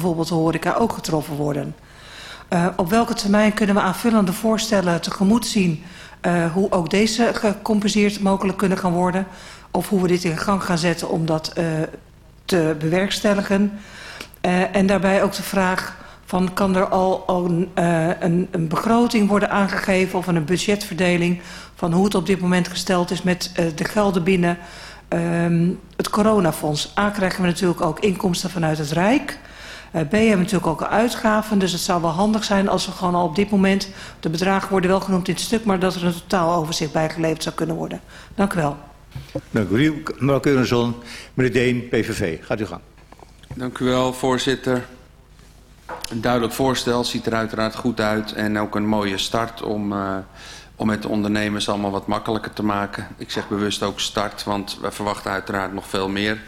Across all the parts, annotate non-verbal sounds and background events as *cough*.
bijvoorbeeld de horeca ook getroffen worden. Uh, op welke termijn kunnen we aanvullende voorstellen tegemoet zien uh, hoe ook deze gecompenseerd mogelijk kunnen gaan worden? Of hoe we dit in gang gaan zetten om dat uh, te bewerkstelligen? En daarbij ook de vraag van kan er al, een, een, begroting worden aangegeven of een budgetverdeling van hoe het op dit moment gesteld is met de gelden binnen um, het coronafonds. A krijgen we natuurlijk ook inkomsten vanuit het Rijk. Uh, B hebben natuurlijk ook uitgaven. Dus het zou wel handig zijn als we gewoon al op dit moment... de bedragen worden wel genoemd in het stuk... maar dat er een totaaloverzicht bijgeleverd zou kunnen worden. Dank u wel. Dank u, mevrouw Keurenson. Meneer Deen, PVV. Gaat u gang. Dank u wel, voorzitter. Een duidelijk voorstel, ziet er uiteraard goed uit. En ook een mooie start om... Uh, om het de ondernemers allemaal wat makkelijker te maken. Ik zeg bewust ook start, want we verwachten uiteraard nog veel meer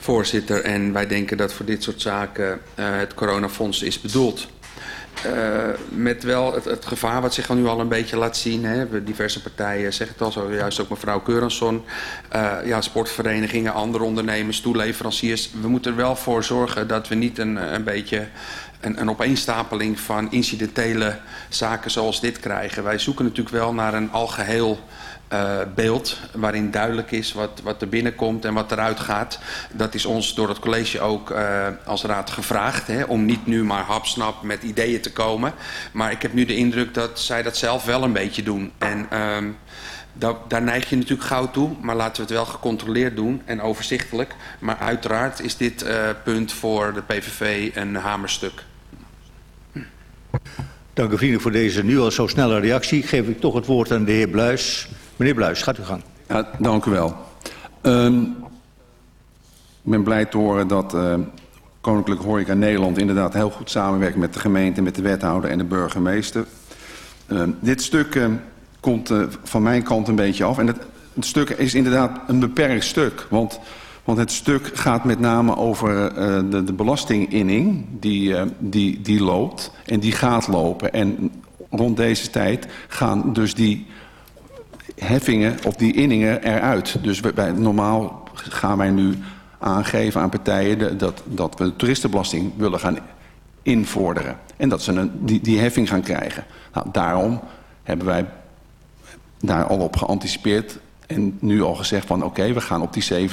voorzitter. En wij denken dat voor dit soort zaken uh, het coronafonds is bedoeld. Uh, met wel het, gevaar wat zich al nu al een beetje laat zien. Hè. Diverse partijen zeggen het al, zojuist ook mevrouw Keuransson. Uh, ja, sportverenigingen, andere ondernemers, toeleveranciers. We moeten er wel voor zorgen dat we niet een, een beetje een, een opeenstapeling van incidentele zaken zoals dit krijgen. Wij zoeken natuurlijk wel naar een algeheel uh, beeld waarin duidelijk is wat, wat er binnenkomt en wat eruit gaat. Dat is ons door het college ook uh, als raad gevraagd. Hè, om niet nu maar hapsnap met ideeën te komen. Maar ik heb nu de indruk dat zij dat zelf wel een beetje doen. En um, dat, daar neig je natuurlijk gauw toe. Maar laten we het wel gecontroleerd doen en overzichtelijk. Maar uiteraard is dit uh, punt voor de PVV een hamerstuk. Dank u vriendelijk voor deze nu al zo snelle reactie. Geef ik toch het woord aan de heer Bluis. Meneer Bluis, gaat u gang. Ja, dank u wel. Um, ik ben blij te horen dat uh, Koninklijke Horeca Nederland inderdaad heel goed samenwerkt met de gemeente, met de wethouder en de burgemeester. Uh, dit stuk uh, komt uh, van mijn kant een beetje af. En het, het stuk is inderdaad een beperkt stuk. Want, want het stuk gaat met name over de, de belastinginning die, die, die loopt. En die gaat lopen. En rond deze tijd gaan dus die heffingen of die inningen eruit. Dus wij, normaal gaan wij nu aangeven aan partijen dat, dat we de toeristenbelasting willen gaan invorderen. En dat ze een, die, die heffing gaan krijgen. Nou, daarom hebben wij daar al op geanticipeerd en nu al gezegd van oké, we gaan op die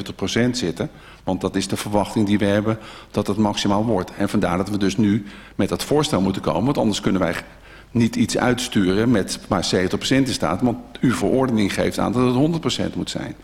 70% zitten. Want dat is de verwachting die we hebben dat het maximaal wordt. En vandaar dat we dus nu met dat voorstel moeten komen. Want anders kunnen wij niet iets uitsturen met maar 70% in staat. Want uw verordening geeft aan dat het 100% moet zijn.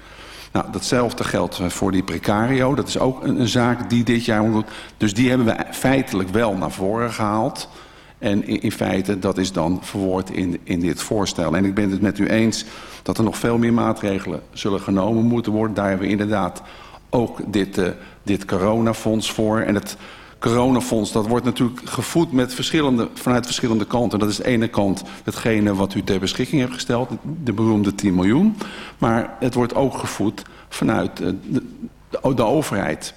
Nou, datzelfde geldt voor die precario. Dat is ook een, zaak die dit jaar moet. Dus die hebben we feitelijk wel naar voren gehaald. En in, in feite, dat is dan verwoord in, in dit voorstel. En ik ben het met u eens dat er nog veel meer maatregelen zullen genomen moeten worden. Daar hebben we inderdaad ook dit, uh, dit coronafonds voor. En het coronafonds, dat wordt natuurlijk gevoed met verschillende, vanuit verschillende kanten. Dat is de ene kant hetgene wat u ter beschikking hebt gesteld, de beroemde 10 miljoen. Maar het wordt ook gevoed vanuit de, de, overheid.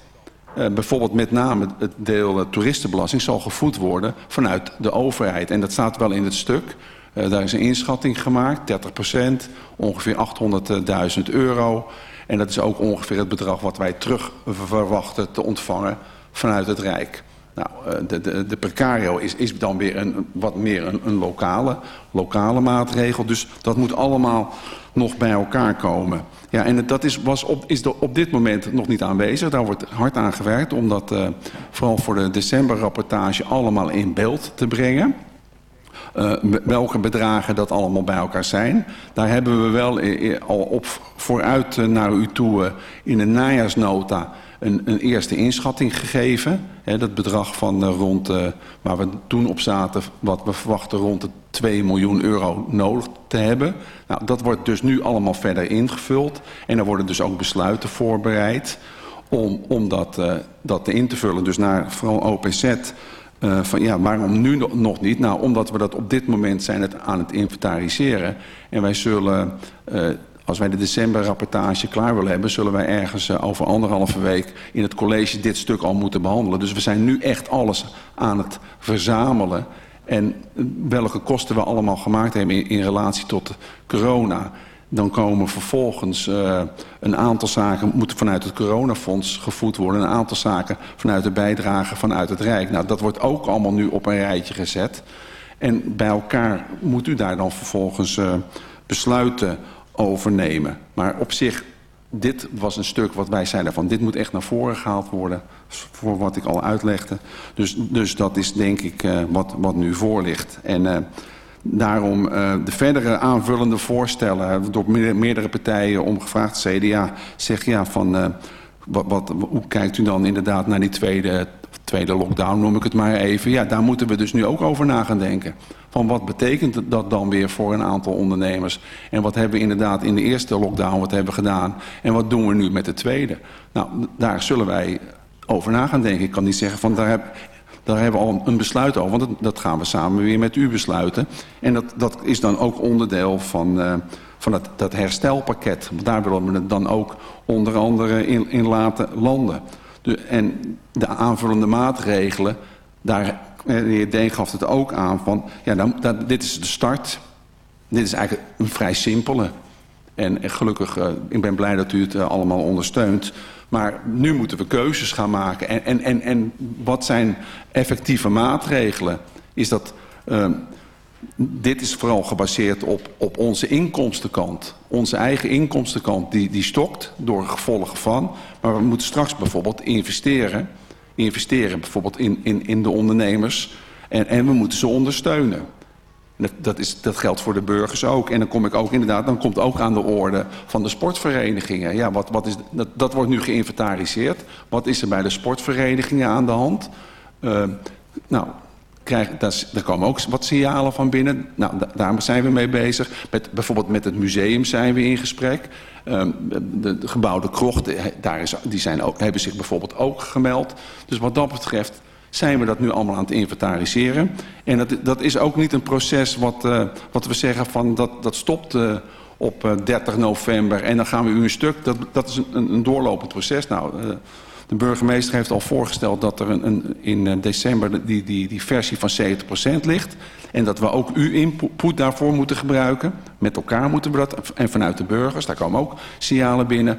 Uh, bijvoorbeeld met name het deel uh, toeristenbelasting zal gevoed worden vanuit de overheid. En dat staat wel in het stuk. Daar is een inschatting gemaakt, 30% ongeveer 800.000 euro. En dat is ook ongeveer het bedrag wat wij terug verwachten te ontvangen vanuit het Rijk. Nou, de, de, de precario is, is dan weer een, wat meer een, een lokale, lokale maatregel. Dus dat moet allemaal nog bij elkaar komen. Ja, en dat is, was op, is op dit moment nog niet aanwezig. Daar wordt hard aan gewerkt om dat uh, vooral voor de decemberrapportage allemaal in beeld te brengen. Uh, welke bedragen dat allemaal bij elkaar zijn. Daar hebben we wel al op vooruit naar u toe in de najaarsnota een, een eerste inschatting gegeven. Hè, dat bedrag van uh, rond, uh, waar we toen op zaten, wat we verwachten rond de 2 miljoen euro nodig te hebben. Nou, dat wordt dus nu allemaal verder ingevuld. En er worden dus ook besluiten voorbereid om, om dat, uh, dat in te vullen. Dus naar vooral OPZ... Van ja, waarom nu nog niet? Nou, omdat we dat op dit moment zijn het aan het inventariseren. En wij zullen als wij de decemberrapportage klaar willen hebben... zullen wij ergens uh, over anderhalve week in het college dit stuk al moeten behandelen. Dus we zijn nu echt alles aan het verzamelen. En welke kosten we allemaal gemaakt hebben in, in relatie tot corona... Dan komen vervolgens uh, een aantal zaken... moeten vanuit het coronafonds gevoed worden. Een aantal zaken vanuit de bijdrage vanuit het Rijk. Nou, dat wordt ook allemaal nu op een rijtje gezet. En bij elkaar moet u daar dan vervolgens uh, besluiten over nemen. Maar op zich, dit was een stuk wat wij zeiden van... dit moet echt naar voren gehaald worden, voor wat ik al uitlegde. Dus, dus dat is denk ik uh, wat, wat nu voor ligt. En... Uh, Daarom uh, de verdere aanvullende voorstellen door meerdere partijen om gevraagd. CDA zegt ja van wat, hoe kijkt u dan inderdaad naar die tweede, tweede lockdown noem ik het maar even. Ja daar moeten we dus nu ook over na gaan denken. Van wat betekent dat dan weer voor een aantal ondernemers? En wat hebben we inderdaad in de eerste lockdown wat hebben gedaan? En wat doen we nu met de tweede? Nou daar zullen wij over na gaan denken. Ik kan niet zeggen van daar heb daar hebben we al een besluit over, want dat, gaan we samen weer met u besluiten. En dat, dat is dan ook onderdeel van, uh, van dat, dat herstelpakket. Daar willen we het dan ook onder andere in, in laten landen. En de aanvullende maatregelen, daar, de heer Deen gaf het ook aan van, ja, dan, dat, dit is de start. Dit is eigenlijk een vrij simpele. En, gelukkig, uh, ik ben blij dat u het uh, allemaal ondersteunt. Maar nu moeten we keuzes gaan maken. En, en, en, en wat zijn effectieve maatregelen? Is dat, dit is vooral gebaseerd op, op onze inkomstenkant. Onze eigen inkomstenkant die, die stokt door gevolgen van. Maar we moeten straks bijvoorbeeld investeren. Investeren bijvoorbeeld in, in, in de ondernemers. En, en we moeten ze ondersteunen. Dat, dat, is, dat geldt voor de burgers ook. En dan kom ik ook inderdaad, dan komt ook aan de orde van de sportverenigingen. Ja, wat, wat is, dat, wordt nu geïnventariseerd. Wat is er bij de sportverenigingen aan de hand? Uh, nou, krijg, daar, komen ook wat signalen van binnen. Nou, da, daar zijn we mee bezig. Met, bijvoorbeeld met het museum zijn we in gesprek. Um, de, de gebouwde krochten, daar is, die zijn ook, hebben zich bijvoorbeeld ook gemeld. Dus wat dat betreft zijn we dat nu allemaal aan het inventariseren. En dat, dat is ook niet een proces wat, uh, wat we zeggen van dat, dat stopt uh, op uh, 30 november en dan gaan we u een stuk. Dat, dat is een, een doorlopend proces. Nou, de burgemeester heeft al voorgesteld dat er een, een, in december die, die, die versie van 70% ligt. En dat we ook uw input daarvoor moeten gebruiken. Met elkaar moeten we dat. En vanuit de burgers, daar komen ook signalen binnen.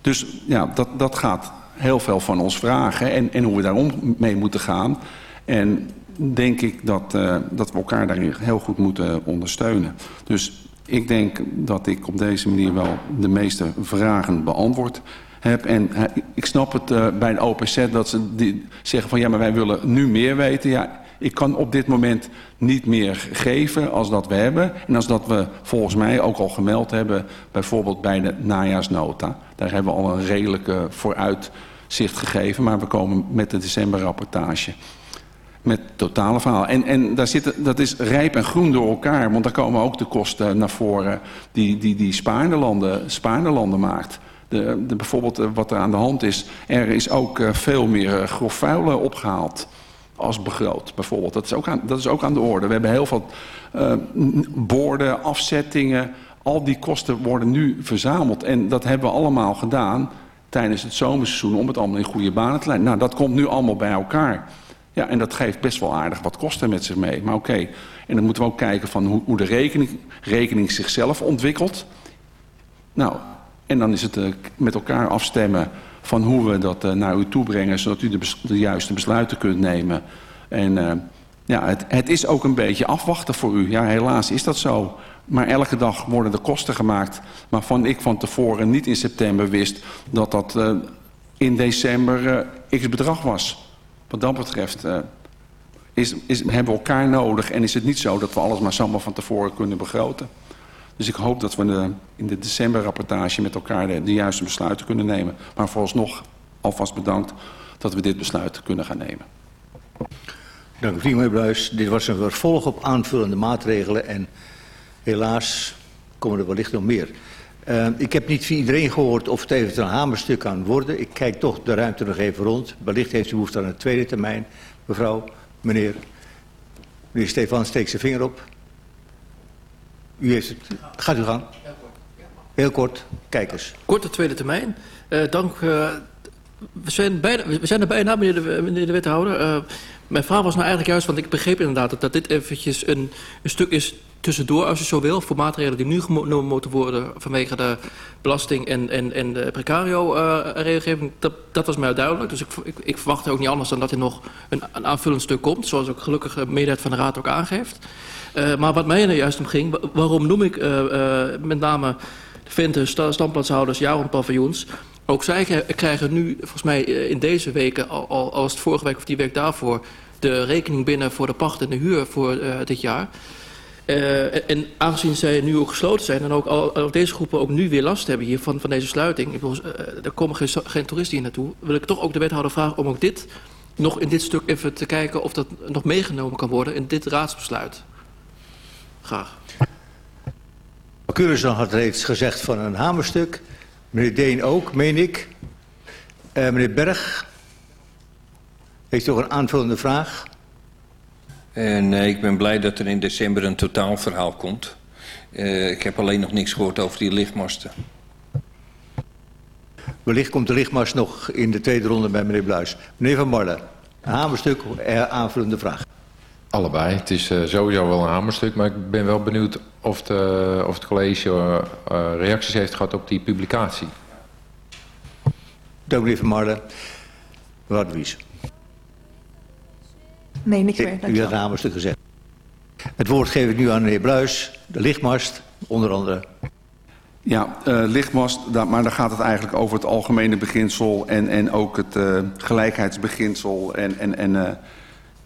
Dus ja, dat, dat gaat heel veel van ons vragen en, en hoe we daarom mee moeten gaan. En denk ik dat, uh, dat we elkaar daarin heel goed moeten ondersteunen. Dus ik denk dat ik op deze manier wel de meeste vragen beantwoord heb. En ik snap het uh, bij de OPZ dat ze die zeggen van ja, maar wij willen nu meer weten. Ja, ik kan op dit moment niet meer geven als dat we hebben. En als dat we volgens mij ook al gemeld hebben, bijvoorbeeld bij de najaarsnota. Daar hebben we al een redelijke vooruitzicht gegeven, maar we komen met de decemberrapportage. Met totale verhaal. En, en daar zit, dat is rijp en groen door elkaar, want daar komen ook de kosten naar voren die, die, die landen, spaarne landen maakt. De, de, bijvoorbeeld wat er aan de hand is, er is ook veel meer grof vuil opgehaald als begroot, bijvoorbeeld. Dat is ook aan, dat is ook aan de orde. We hebben heel veel uh, borden, afzettingen. Al die kosten worden nu verzameld. En dat hebben we allemaal gedaan tijdens het zomerseizoen... om het allemaal in goede banen te leiden. Nou, dat komt nu allemaal bij elkaar. Ja, en dat geeft best wel aardig wat kosten met zich mee. Maar oké, en dan moeten we ook kijken van hoe, hoe de rekening, rekening zichzelf ontwikkelt. Nou, en dan is het uh, met elkaar afstemmen van hoe we dat uh, naar u toe brengen... zodat u de, de juiste besluiten kunt nemen. En uh, ja, het, het is ook een beetje afwachten voor u. Ja, helaas is dat zo. Maar elke dag worden er kosten gemaakt... waarvan ik van tevoren niet in september wist... dat dat uh, in december x bedrag was. Wat dat betreft is, is, hebben we elkaar nodig... en is het niet zo dat we alles maar zomaar van tevoren kunnen begroten. Dus ik hoop dat we in de decemberrapportage met elkaar de, juiste besluiten kunnen nemen. Maar vooralsnog alvast bedankt dat we dit besluit kunnen gaan nemen. Dank u, meneer Bluis. Dit was een vervolg op aanvullende maatregelen en helaas komen er wellicht nog meer. Uh, ik heb niet van iedereen gehoord of het eventueel een hamerstuk kan worden. Ik kijk toch de ruimte nog even rond. Wellicht heeft u behoefte aan een tweede termijn. Mevrouw, meneer. Meneer Stefan, steek zijn vinger op. U heeft het. Gaat u gang. Heel kort, kijk eens. Korte tweede termijn. Uh, dank. Uh, we, zijn we zijn er bijna, meneer de, de wethouder. Uh, Mijn vraag was nou eigenlijk juist, want ik begreep inderdaad dat, dit eventjes een, een stuk is tussendoor, als je zo wil, voor maatregelen die nu genomen moeten worden vanwege de belasting en, en, en de precario-regelgeving. dat, dat was mij duidelijk. Dus ik, ik, ik verwacht ook niet anders dan dat er nog een, een aanvullend stuk komt, zoals ook gelukkig de meerderheid van de Raad ook aangeeft. Uh, maar wat mij er juist om ging, waarom noem ik uh, uh, met name de Venten, standplaatshouders, paviljoens. Ook zij krijgen nu, volgens mij in deze weken, al, al, al het vorige week of die week daarvoor, de rekening binnen voor de pacht en de huur voor dit jaar. Uh, en aangezien zij nu ook gesloten zijn en ook al, deze groepen ook nu weer last hebben hier van, van deze sluiting, ik bedoel, uh, er komen geen, geen toeristen hier naartoe, wil ik toch ook de wethouder vragen om ook dit nog in dit stuk even te kijken of dat nog meegenomen kan worden in dit raadsbesluit. Graag. Curizan had reeds gezegd van een hamerstuk. Meneer Deen ook, meen ik. Uh, meneer Berg heeft toch een aanvullende vraag? En uh, ik ben blij dat er in december een totaalverhaal komt. Uh, ik heb alleen nog niks gehoord over die lichtmasten. Wellicht komt de lichtmast nog in de tweede ronde bij meneer Bluis. Meneer Van Marlen, een hamerstuk, aanvullende vraag. Allebei. Het is uh, sowieso wel een hamerstuk, maar ik ben wel benieuwd of, de, of het college uh, reacties heeft gehad op die publicatie. Dank meneer Van Marlen. De Wies. Nee, niks meer. U had een hamerstuk gezegd. Het woord geef ik nu aan meneer Bluis, de lichtmast, onder andere. Ja, uh, lichtmast, dat, maar dan gaat het eigenlijk over het algemene beginsel en, en ook het uh, gelijkheidsbeginsel en, en, en uh,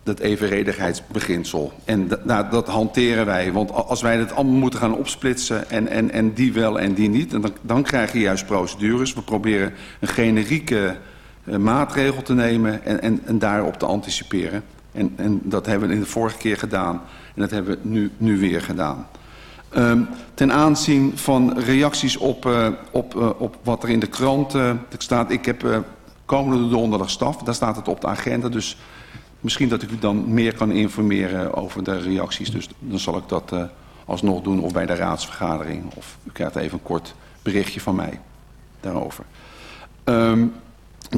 dat evenredigheidsbeginsel. En nou, dat hanteren wij. Want als wij het allemaal moeten gaan opsplitsen... en, en, en die wel en die niet... Dan, dan krijg je juist procedures. We proberen een generieke uh, maatregel te nemen... En, en, en daarop te anticiperen. En, en dat hebben we in de vorige keer gedaan. En dat hebben we nu, nu weer gedaan. Um, ten aanzien van reacties op, uh, op, uh, op wat er in de krant staat... Ik heb komende donderdag staf. Daar staat het op de agenda. Dus misschien dat ik u dan meer kan informeren over de reacties. Dus dan zal ik dat uh, alsnog doen of bij de raadsvergadering. Of u krijgt even een kort berichtje van mij daarover. Um,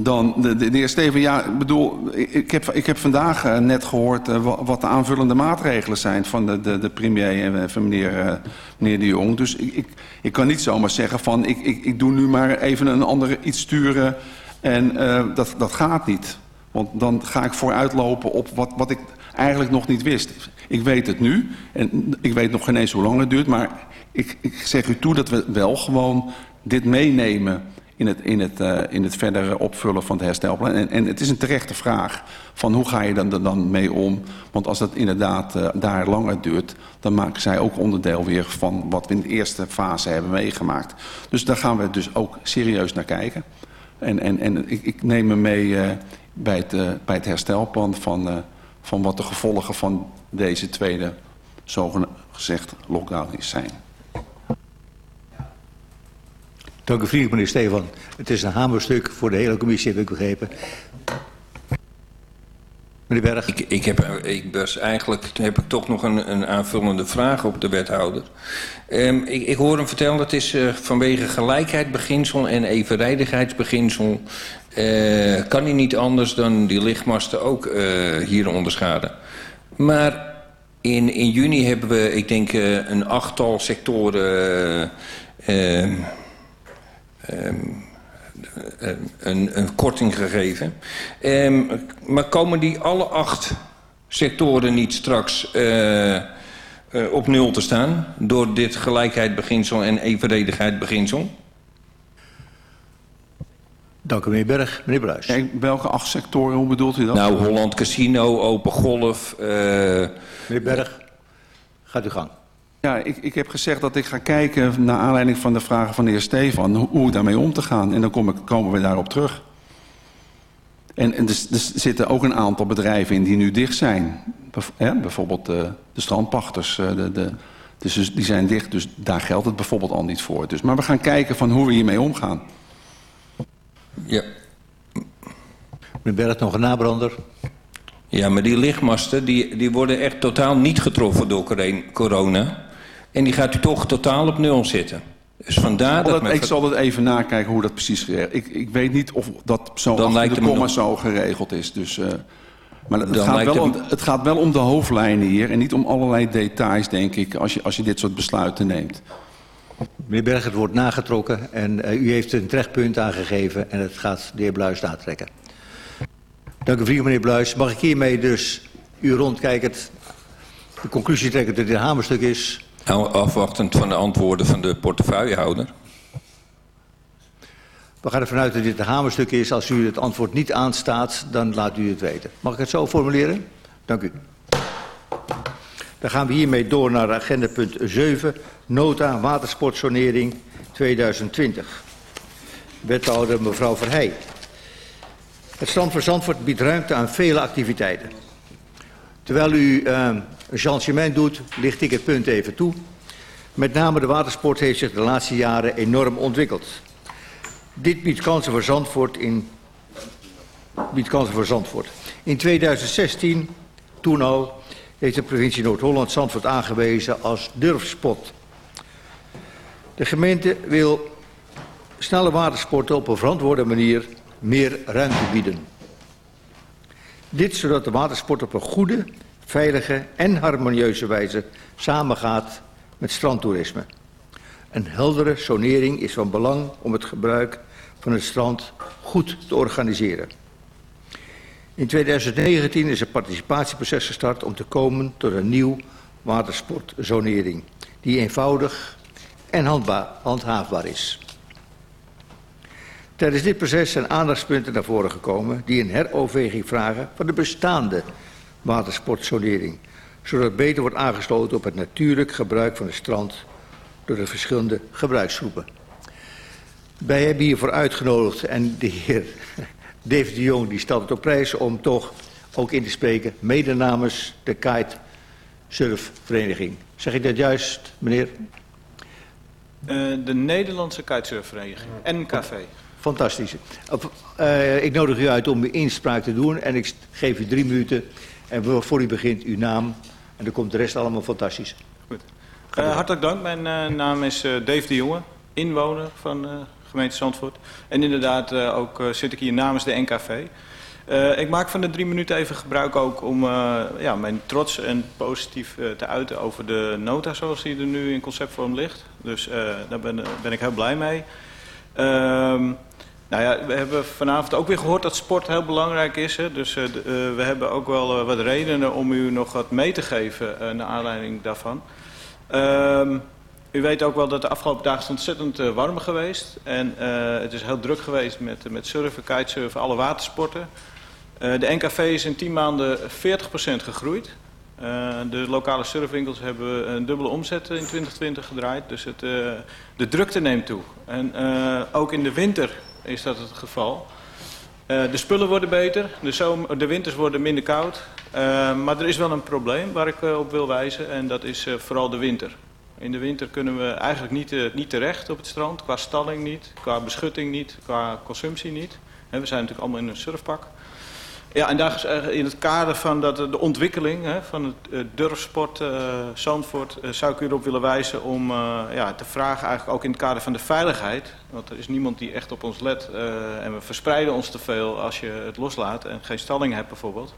dan de, de, de heer Steven, ja, ik bedoel, ik heb, ik heb vandaag uh, net gehoord uh, wat de aanvullende maatregelen zijn van de, de, de premier en van meneer, meneer de Jong. Dus ik, ik, ik kan niet zomaar zeggen van ik, ik, ik doe nu maar even een andere iets sturen en dat, dat gaat niet. Want dan ga ik vooruitlopen op wat, wat ik eigenlijk nog niet wist. Ik weet het nu en ik weet nog geen eens hoe lang het duurt. Maar ik, ik zeg u toe dat we wel gewoon dit meenemen in het, in het, uh, in het verdere opvullen van het herstelplan. En, en het is een terechte vraag van hoe ga je dan, er dan mee om? Want als dat inderdaad uh, daar langer duurt... dan maken zij ook onderdeel weer van wat we in de eerste fase hebben meegemaakt. Dus daar gaan we dus ook serieus naar kijken. En, en, en ik, ik neem me mee... Uh, bij het, uh, bij het herstelplan van, uh, van wat de gevolgen van deze tweede zogezegd lockdown is zijn. Dank u vriendelijk meneer Stefan. Het is een hamerstuk voor de hele commissie, heb ik begrepen. Meneer Berg. Ik, ik, heb, ik was eigenlijk heb ik toch nog een, een aanvullende vraag op de wethouder. Um, ik, ik hoor hem vertellen dat het is uh, vanwege gelijkheidsbeginsel en evenredigheidsbeginsel uh, kan hij niet anders dan die lichtmasten ook uh, hier onderschaden. Maar in, in juni hebben we, ik denk, uh, een achttal sectoren um, um, een, een korting gegeven. Um, maar komen die alle acht sectoren niet straks op nul te staan... door dit gelijkheidsbeginsel en evenredigheidsbeginsel? Dank u, meneer Berg. Meneer Bruis. Ja, welke acht sectoren, hoe bedoelt u dat? Nou, Holland Casino, Open Golf... Uh... Meneer Berg, gaat u gang. Ja, ik, ik heb gezegd dat ik ga kijken naar aanleiding van de vragen van de heer Stefan... hoe, hoe daarmee om te gaan. En dan kom ik, komen we daarop terug. En, en er, er zitten ook een aantal bedrijven in die nu dicht zijn. Ja, bijvoorbeeld de, de strandpachters, de, de, dus die zijn dicht. Dus daar geldt het bijvoorbeeld al niet voor. Dus, maar we gaan kijken van hoe we hiermee omgaan. Ja. Meneer Berg, nog een nabrander. Ja, maar die lichtmasten die, die worden echt totaal niet getroffen door corona. En die gaat u toch totaal op nul zitten. Dus vandaar dat... dat ik zal het even nakijken hoe dat precies geregeld ik, ik weet niet of dat zo Dan achter de komma zo geregeld is. Dus uh, Maar het Dan gaat, wel het- om, het gaat wel om de hoofdlijnen hier en niet om allerlei details, denk ik, als je, als je dit soort besluiten neemt. Meneer Berg, het wordt nagetrokken en uh, u heeft een terechtpunt aangegeven en het gaat de heer Bluis natrekken. Dank u vriend, meneer Bluis. Mag ik hiermee dus u rondkijkend de conclusie trekken dat dit een hamerstuk is? Nou, afwachtend van de antwoorden van de portefeuillehouder. We gaan ervan uit dat dit een hamerstuk is. Als u het antwoord niet aanstaat, dan laat u het weten. Mag ik het zo formuleren? Dank u. Dan gaan we hiermee door naar agenda punt 7, nota watersportsonering 2020. Wethouder mevrouw Verheij. Het strand van Zandvoort biedt ruimte aan vele activiteiten. Terwijl u uh, een changement doet, licht ik het punt even toe. Met name de watersport heeft zich de laatste jaren enorm ontwikkeld. Dit biedt kansen voor Zandvoort in, biedt kansen voor Zandvoort. In 2016, toen al, heeft de provincie Noord-Holland Zandvoort aangewezen als durfspot. De gemeente wil snelle watersporten op een verantwoorde manier meer ruimte bieden. Dit zodat de watersport op een goede, veilige en harmonieuze wijze samengaat met strandtoerisme. Een heldere sonering is van belang om het gebruik van het strand goed te organiseren. In 2019 is een participatieproces gestart om te komen tot een nieuw watersportzonering die eenvoudig en handhaafbaar is. Tijdens dit proces zijn aandachtspunten naar voren gekomen die een heroverweging vragen van de bestaande watersportzonering, zodat beter wordt aangesloten op het natuurlijk gebruik van het strand door de verschillende gebruiksgroepen. Wij hebben hiervoor uitgenodigd en de heer David de Jong die stelt het op prijs om toch ook in te spreken, mede namens de Kite Surfvereniging. Zeg ik dat juist, meneer? Uh, de Nederlandse Kitesurfvereniging, NKV. Fantastisch. Uh, ik nodig u uit om uw inspraak te doen en ik geef u drie minuten. En voor u begint uw naam en dan komt de rest allemaal fantastisch. Goed. Uh, hartelijk dank. Mijn naam is Dave de Jonge, inwoner van gemeente Zandvoort. En inderdaad uh, ook uh, zit ik hier namens de NKV. Uh, ik maak van de drie minuten even gebruik ook om ja, mijn trots en positief te uiten over de nota zoals die er nu in conceptvorm ligt. Dus daar ben, ben ik heel blij mee. Uh, nou ja, we hebben vanavond ook weer gehoord dat sport heel belangrijk is. Hè? Dus we hebben ook wel wat redenen om u nog wat mee te geven naar aanleiding daarvan. Uh, u weet ook wel dat de afgelopen dagen ontzettend uh, warm geweest. En uh, het is heel druk geweest met, met surfen, kitesurfen, alle watersporten. Uh, de NKV is in 10 maanden 40% gegroeid. De lokale surfwinkels hebben een dubbele omzet in 2020 gedraaid. Dus het, de drukte neemt toe. En ook in de winter is dat het geval. De spullen worden beter, de, de winters worden minder koud. Maar er is wel een probleem waar ik op wil wijzen en dat is vooral de winter. In de winter kunnen we eigenlijk niet, uh, niet terecht op het strand. Qua stalling niet, qua beschutting niet, qua consumptie niet. We zijn natuurlijk allemaal in een surfpak. Ja, en daar is in het kader van dat, de ontwikkeling van het durfsport uh, Zandvoort... Zou ik u erop willen wijzen om ja, te vragen eigenlijk ook in het kader van de veiligheid. Want er is niemand die echt op ons let en we verspreiden ons te veel als je het loslaat en geen stalling hebt bijvoorbeeld.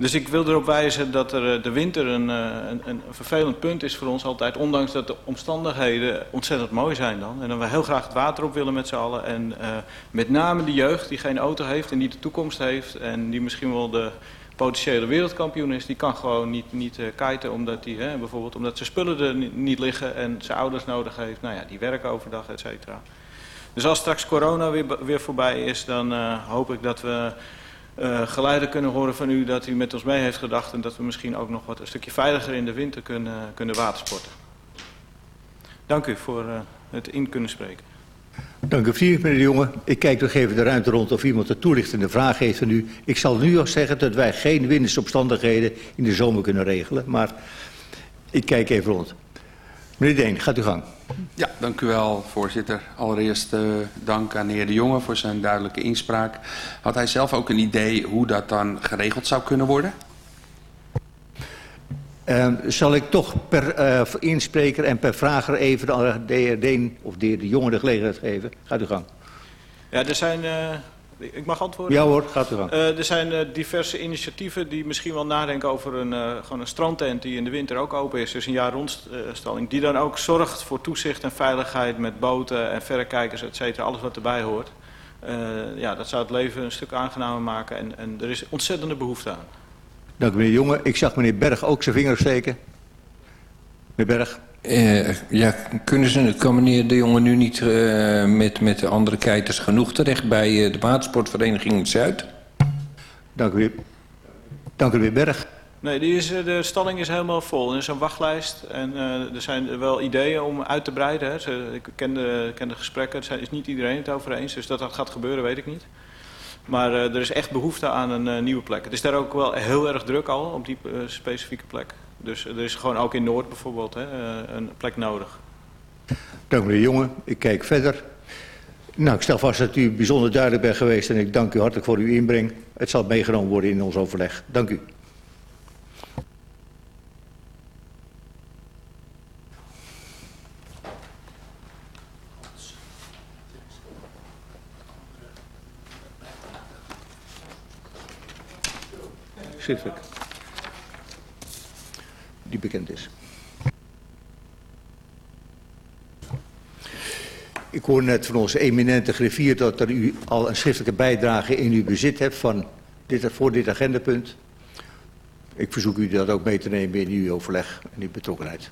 Dus ik wil erop wijzen dat er de winter een, een, een vervelend punt is voor ons altijd. Ondanks dat de omstandigheden ontzettend mooi zijn dan. En dat we heel graag het water op willen met z'n allen. En uh, met name de jeugd die geen auto heeft en die de toekomst heeft. En die misschien wel de potentiële wereldkampioen is. Die kan gewoon niet, niet uh, kiten omdat, die, hè, bijvoorbeeld, omdat zijn spullen er niet, niet liggen. En zijn ouders nodig heeft. Nou ja, die werken overdag, et cetera. Dus als straks corona weer, weer voorbij is, dan hoop ik dat we uh, geluiden kunnen horen van u dat u met ons mee heeft gedacht en dat we misschien ook nog wat een stukje veiliger in de winter kunnen, kunnen watersporten. Dank u voor uh, het in kunnen spreken. Dank u vriendelijk, meneer de Jonge. Ik kijk nog even de ruimte rond of iemand een toelichtende vraag heeft van u. Ik zal nu al zeggen dat wij geen wintersomstandigheden in de zomer kunnen regelen, maar ik kijk even rond. Meneer Deen, gaat u gang. Ja, dank u wel, voorzitter. Allereerst uh, dank aan de heer De Jonge voor zijn duidelijke inspraak. Had hij zelf ook een idee hoe dat dan geregeld zou kunnen worden? Uh, zal ik toch per uh, inspreker en per vrager even de heer Deen of de heer De Jonge de gelegenheid geven? Gaat u gang. Ja, er zijn uh, Ik mag antwoorden? Ja hoor, gaat u gang. Uh, er zijn uh, diverse initiatieven die misschien wel nadenken over een, uh, gewoon een strandtent die in de winter ook open is. Dus een jaar rondstalling. Die dan ook zorgt voor toezicht en veiligheid met boten en verrekijkers, et cetera. Alles wat erbij hoort. ja, dat zou het leven een stuk aangenamer maken en, en er is ontzettende behoefte aan. Dank u meneer Jonge. Ik zag meneer Berg ook zijn vinger steken. Meneer Berg. Uh, ja, kunnen ze, kan meneer De Jonge nu niet uh, met, met de andere kijkers genoeg terecht bij uh, de watersportvereniging Zuid? Dank u. Dank u, meneer Berg. Nee, die is, de stalling is helemaal vol. Er is een wachtlijst en er zijn wel ideeën om uit te breiden. Hè. Ik ken de, ken de gesprekken, er is niet iedereen het over eens. Dus dat dat gaat gebeuren, weet ik niet. Maar er is echt behoefte aan een nieuwe plek. Het is daar ook wel heel erg druk al op die specifieke plek. Dus er is gewoon ook in Noord bijvoorbeeld hè, eh, een plek nodig. Dank meneer Jonge. Ik kijk verder. Nou, ik stel vast dat u bijzonder duidelijk bent geweest en ik dank u hartelijk voor uw inbreng. Het zal meegenomen worden in ons overleg. Dank u. Schriftelijk die bekend is. Ik hoor net van onze eminente griffier dat er u al een schriftelijke bijdrage in uw bezit hebt van dit, voor dit agendapunt. Ik verzoek u dat ook mee te nemen in uw overleg en uw betrokkenheid.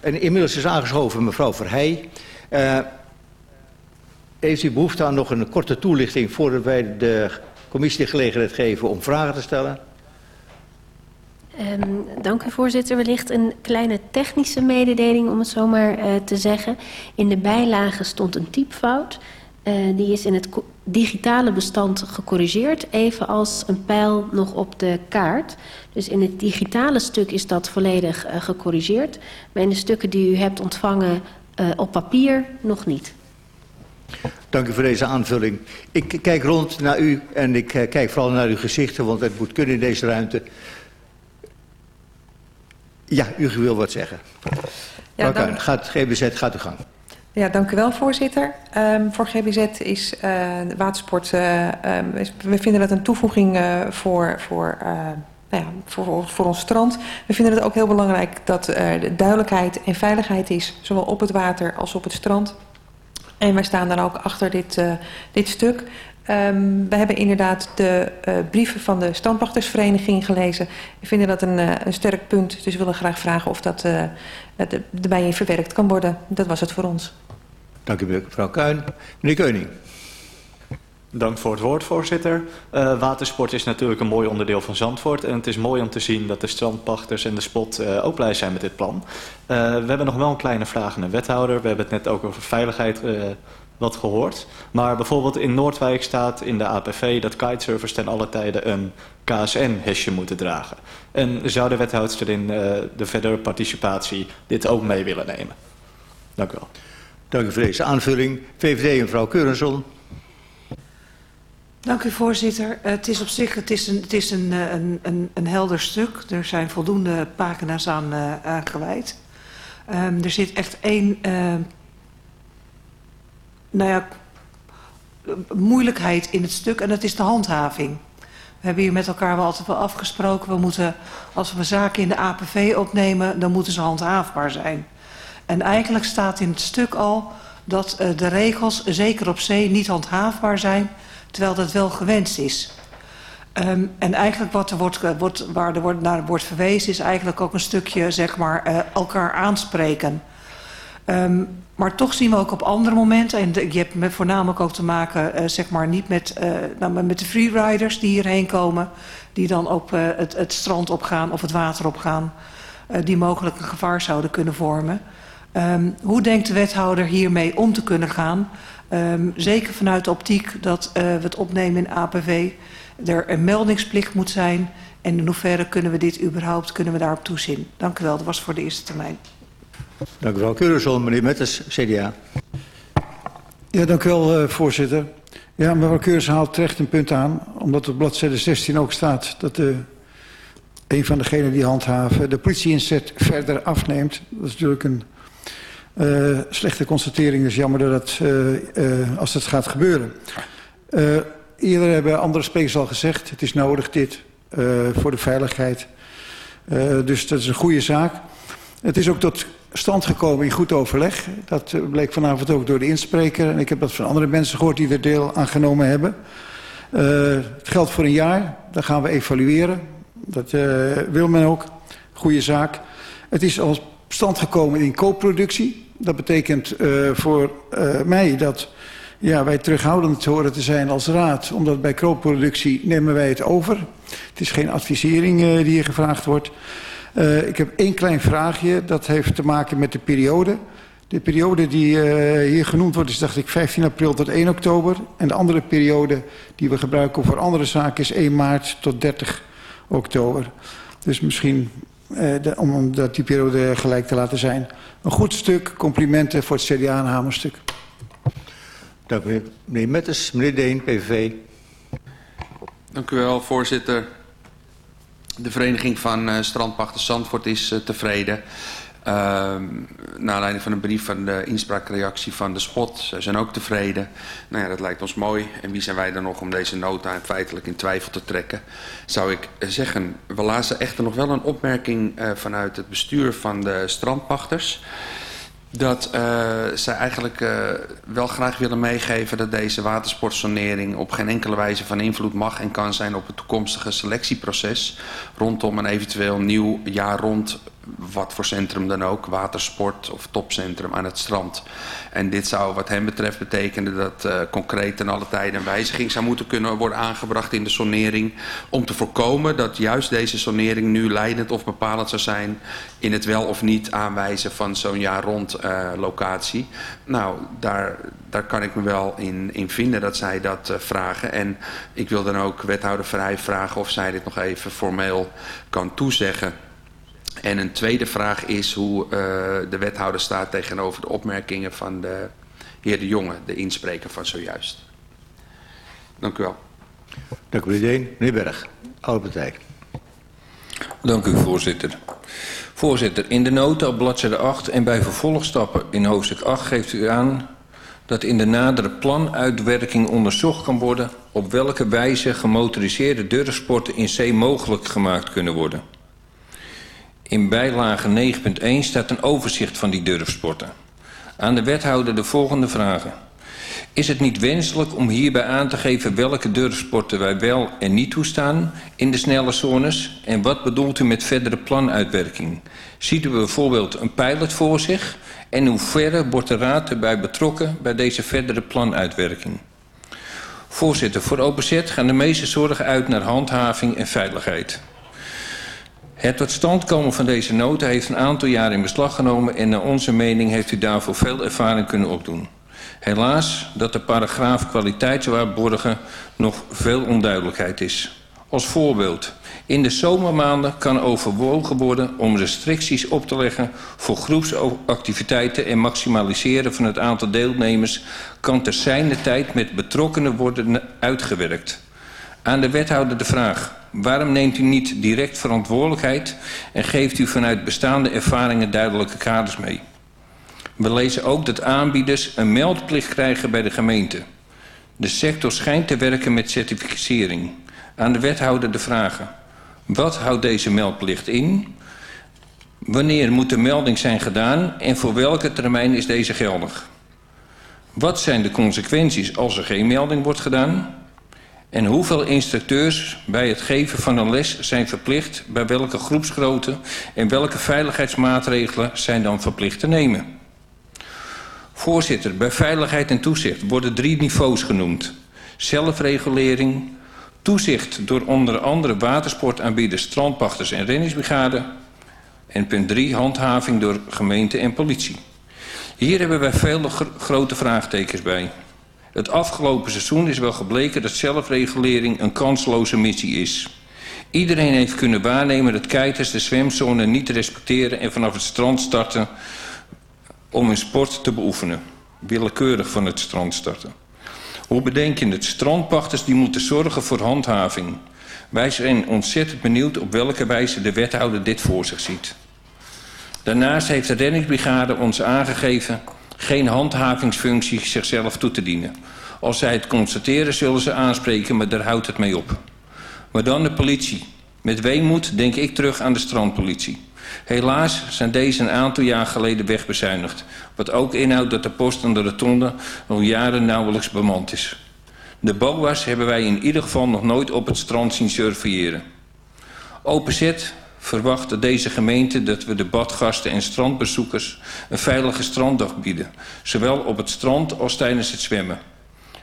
En inmiddels is aangeschoven mevrouw Verheij. Uh, heeft u behoefte aan nog een korte toelichting voordat wij de commissie de gelegenheid geven om vragen te stellen? Um, dank u voorzitter. Wellicht een kleine technische mededeling om het zo maar uh, te zeggen. In de bijlage stond een typfout. Uh, die is in het digitale bestand gecorrigeerd, evenals een pijl nog op de kaart. Dus in het digitale stuk is dat volledig uh, gecorrigeerd. Maar in de stukken die u hebt ontvangen op papier nog niet. Dank u voor deze aanvulling. Ik kijk rond naar u en ik kijk vooral naar uw gezichten, want het moet kunnen in deze ruimte. Ja, u wil wat zeggen. Ja, dank... gaat, GBZ gaat u gang. Ja, dank u wel, voorzitter. Um, voor GBZ is uh, watersport... Uh, um, we vinden dat een toevoeging uh, voor, voor, nou ja, voor, voor ons strand. We vinden het ook heel belangrijk dat er duidelijkheid en veiligheid is... zowel op het water als op het strand. En wij staan dan ook achter dit, dit stuk. Um, we hebben inderdaad de uh, brieven van de standwachtersvereniging gelezen. We vinden dat een, uh, een sterk punt, dus we willen graag vragen of dat uh, erbij in verwerkt kan worden. Dat was het voor ons. Dank u mevrouw Kuin. Meneer Keuning. Dank voor het woord, voorzitter. Uh, watersport is natuurlijk een mooi onderdeel van Zandvoort. En het is mooi om te zien dat de strandpachters en de spot uh, ook blij zijn met dit plan. Uh, we hebben nog wel een kleine vraag aan de wethouder. We hebben het net ook over veiligheid wat gehoord. Maar bijvoorbeeld in Noordwijk staat in de APV dat kitesurfers ten alle tijde een KSN-hesje moeten dragen. En zou de wethoudster in uh, de verdere participatie dit ook mee willen nemen? Dank u wel. Dank u voor deze aanvulling. VVD en mevrouw Keurenson. Dank u voorzitter. Uh, het is op zich het is een, het is een, uh, een, een, een helder stuk. Er zijn voldoende pagina's aan, uh, aan gewijd. Um, er zit echt één nou ja, moeilijkheid in het stuk en dat is de handhaving. We hebben hier met elkaar wel altijd wel afgesproken. We moeten, als we zaken in de APV opnemen, dan moeten ze handhaafbaar zijn. En eigenlijk staat in het stuk al dat uh, de regels, zeker op zee, niet handhaafbaar zijn, terwijl dat wel gewenst is. Um, en eigenlijk wat er wordt, wordt, waar er wordt, naar wordt verwezen is eigenlijk ook een stukje zeg maar, uh, elkaar aanspreken. Um, maar toch zien we ook op andere momenten, en je hebt voornamelijk ook te maken, uh, zeg maar, niet met, uh, nou, met de freeriders die hierheen komen, die dan op uh, het, het strand opgaan of het water opgaan, die mogelijk een gevaar zouden kunnen vormen. Um, hoe denkt de wethouder hiermee om te kunnen gaan? Um, zeker vanuit de optiek dat we het opnemen in APV, er een meldingsplicht moet zijn. En in hoeverre kunnen we dit überhaupt, kunnen we daarop toezien? Dank u wel, dat was voor de eerste termijn. Dank u wel. Keurenson, meneer Metters, CDA. Ja, dank u wel, uh, voorzitter. Ja, mevrouw Keurs haalt terecht een punt aan, omdat op bladzijde 16 ook staat dat de, een van degenen die handhaven de politie-inzet verder afneemt. Dat is natuurlijk een uh, slechte constatering, dus jammer dat het, uh, uh, als dat gaat gebeuren. Eerder hebben andere sprekers al gezegd, het is nodig dit voor de veiligheid. Dus dat is een goede zaak. Het is ook tot stand gekomen in goed overleg. Dat bleek vanavond ook door de inspreker. En ik heb dat van andere mensen gehoord die er deel aan genomen hebben. Uh, het geldt voor een jaar. Dan gaan we evalueren. Dat uh, wil men ook. Goede zaak. Het is al stand gekomen in koopproductie. Dat betekent uh, voor mij dat ja, wij terughoudend horen te zijn als raad. Omdat bij koopproductie nemen wij het over. Het is geen advisering die hier gevraagd wordt. Uh, ik heb één klein vraagje. Dat heeft te maken met de periode. De periode die uh, hier genoemd wordt is, dacht ik, 15 april tot 1 oktober. En de andere periode die we gebruiken voor andere zaken is 1 maart tot 30 oktober. Dus misschien uh, de, om dat die periode gelijk te laten zijn. Een goed stuk. Complimenten voor het CDA en Hamerstuk. Dank u, meneer Metters. Meneer Deen, PVV. Dank u wel, voorzitter. De vereniging van uh, strandpachters Zandvoort is uh, tevreden. Uh, naar aanleiding van een brief van de inspraakreactie van de schot. Zij zijn ook tevreden. Nou ja, dat lijkt ons mooi. En wie zijn wij dan nog om deze nota feitelijk in twijfel te trekken? Zou ik zeggen, we lazen echter nog wel een opmerking vanuit het bestuur van de strandpachters dat uh, zij eigenlijk uh, wel graag willen meegeven dat deze watersportsonering op geen enkele wijze van invloed mag en kan zijn op het toekomstige selectieproces rondom een eventueel nieuw jaar rond wat voor centrum dan ook, watersport of topcentrum aan het strand. En dit zou wat hem betreft betekenen dat uh, concreet ten alle tijde een wijziging zou moeten kunnen worden aangebracht in de sonering om te voorkomen dat juist deze sonering nu leidend of bepalend zou zijn in het wel of niet aanwijzen van zo'n jaar rond uh, locatie. Nou, daar, daar kan ik me wel in, in vinden dat zij dat uh, vragen. En ik wil dan ook wethouder Vrij vragen of zij dit nog even formeel kan toezeggen. En een tweede vraag is hoe uh, de wethouder staat tegenover de opmerkingen van de heer De Jonge, de inspreker van zojuist. Dank u wel. Dank u meneer. Meneer Berg, oude partij. Dank u voorzitter. Voorzitter, in de nota op bladzijde 8 en bij vervolgstappen in hoofdstuk 8 geeft u aan dat in de nadere planuitwerking onderzocht kan worden op welke wijze gemotoriseerde durfsporten in zee mogelijk gemaakt kunnen worden. In bijlage 9.1 staat een overzicht van die durfsporten. Aan de wethouder de volgende vragen. Is het niet wenselijk om hierbij aan te geven welke durfsporten wij wel en niet toestaan in de snelle zones? En wat bedoelt u met verdere planuitwerking? Ziet u bijvoorbeeld een pilot voor zich? En hoe verre wordt de raad erbij betrokken bij deze verdere planuitwerking? Voorzitter, voor OPZ gaan de meeste zorgen uit naar handhaving en veiligheid. Het tot stand komen van deze nota heeft een aantal jaren in beslag genomen... en naar onze mening heeft u daarvoor veel ervaring kunnen opdoen. Helaas dat de paragraaf kwaliteitswaarborgen nog veel onduidelijkheid is. Als voorbeeld, in de zomermaanden kan overwogen worden om restricties op te leggen voor groepsactiviteiten en maximaliseren van het aantal deelnemers kan ter zijnde tijd met betrokkenen worden uitgewerkt. Aan de wethouder de vraag, waarom neemt u niet direct verantwoordelijkheid en geeft u vanuit bestaande ervaringen duidelijke kaders mee? We lezen ook dat aanbieders een meldplicht krijgen bij de gemeente. De sector schijnt te werken met certificering. Aan de wethouder de vragen. Wat houdt deze meldplicht in? Wanneer moet de melding zijn gedaan en voor welke termijn is deze geldig? Wat zijn de consequenties als er geen melding wordt gedaan? En hoeveel instructeurs bij het geven van een les zijn verplicht... bij welke groepsgrootte en welke veiligheidsmaatregelen zijn dan verplicht te nemen? Voorzitter, bij veiligheid en toezicht worden drie niveaus genoemd. Zelfregulering, toezicht door onder andere watersportaanbieders, strandpachters en reddingsbrigade... en punt 3, handhaving door gemeente en politie. Hier hebben wij veel grote vraagtekens bij. Het afgelopen seizoen is wel gebleken dat zelfregulering een kansloze missie is. Iedereen heeft kunnen waarnemen dat kijkers de zwemzone niet respecteren en vanaf het strand starten om hun sport te beoefenen. Willekeurig van het strand starten. Hoe bedenk je het? Strandpachters die moeten zorgen voor handhaving. Wij zijn ontzettend benieuwd op welke wijze de wethouder dit voor zich ziet. Daarnaast heeft de reddingsbrigade ons aangegeven geen handhavingsfunctie zichzelf toe te dienen. Als zij het constateren zullen ze aanspreken, maar daar houdt het mee op. Maar dan de politie. Met weemoed denk ik terug aan de strandpolitie. Helaas zijn deze een aantal jaar geleden wegbezuinigd. Wat ook inhoudt dat de post aan de rotonde al jaren nauwelijks bemand is. De BOA's hebben wij in ieder geval nog nooit op het strand zien surveilleren. OPZ verwacht deze gemeente dat we de badgasten en strandbezoekers een veilige stranddag bieden. Zowel op het strand als tijdens het zwemmen.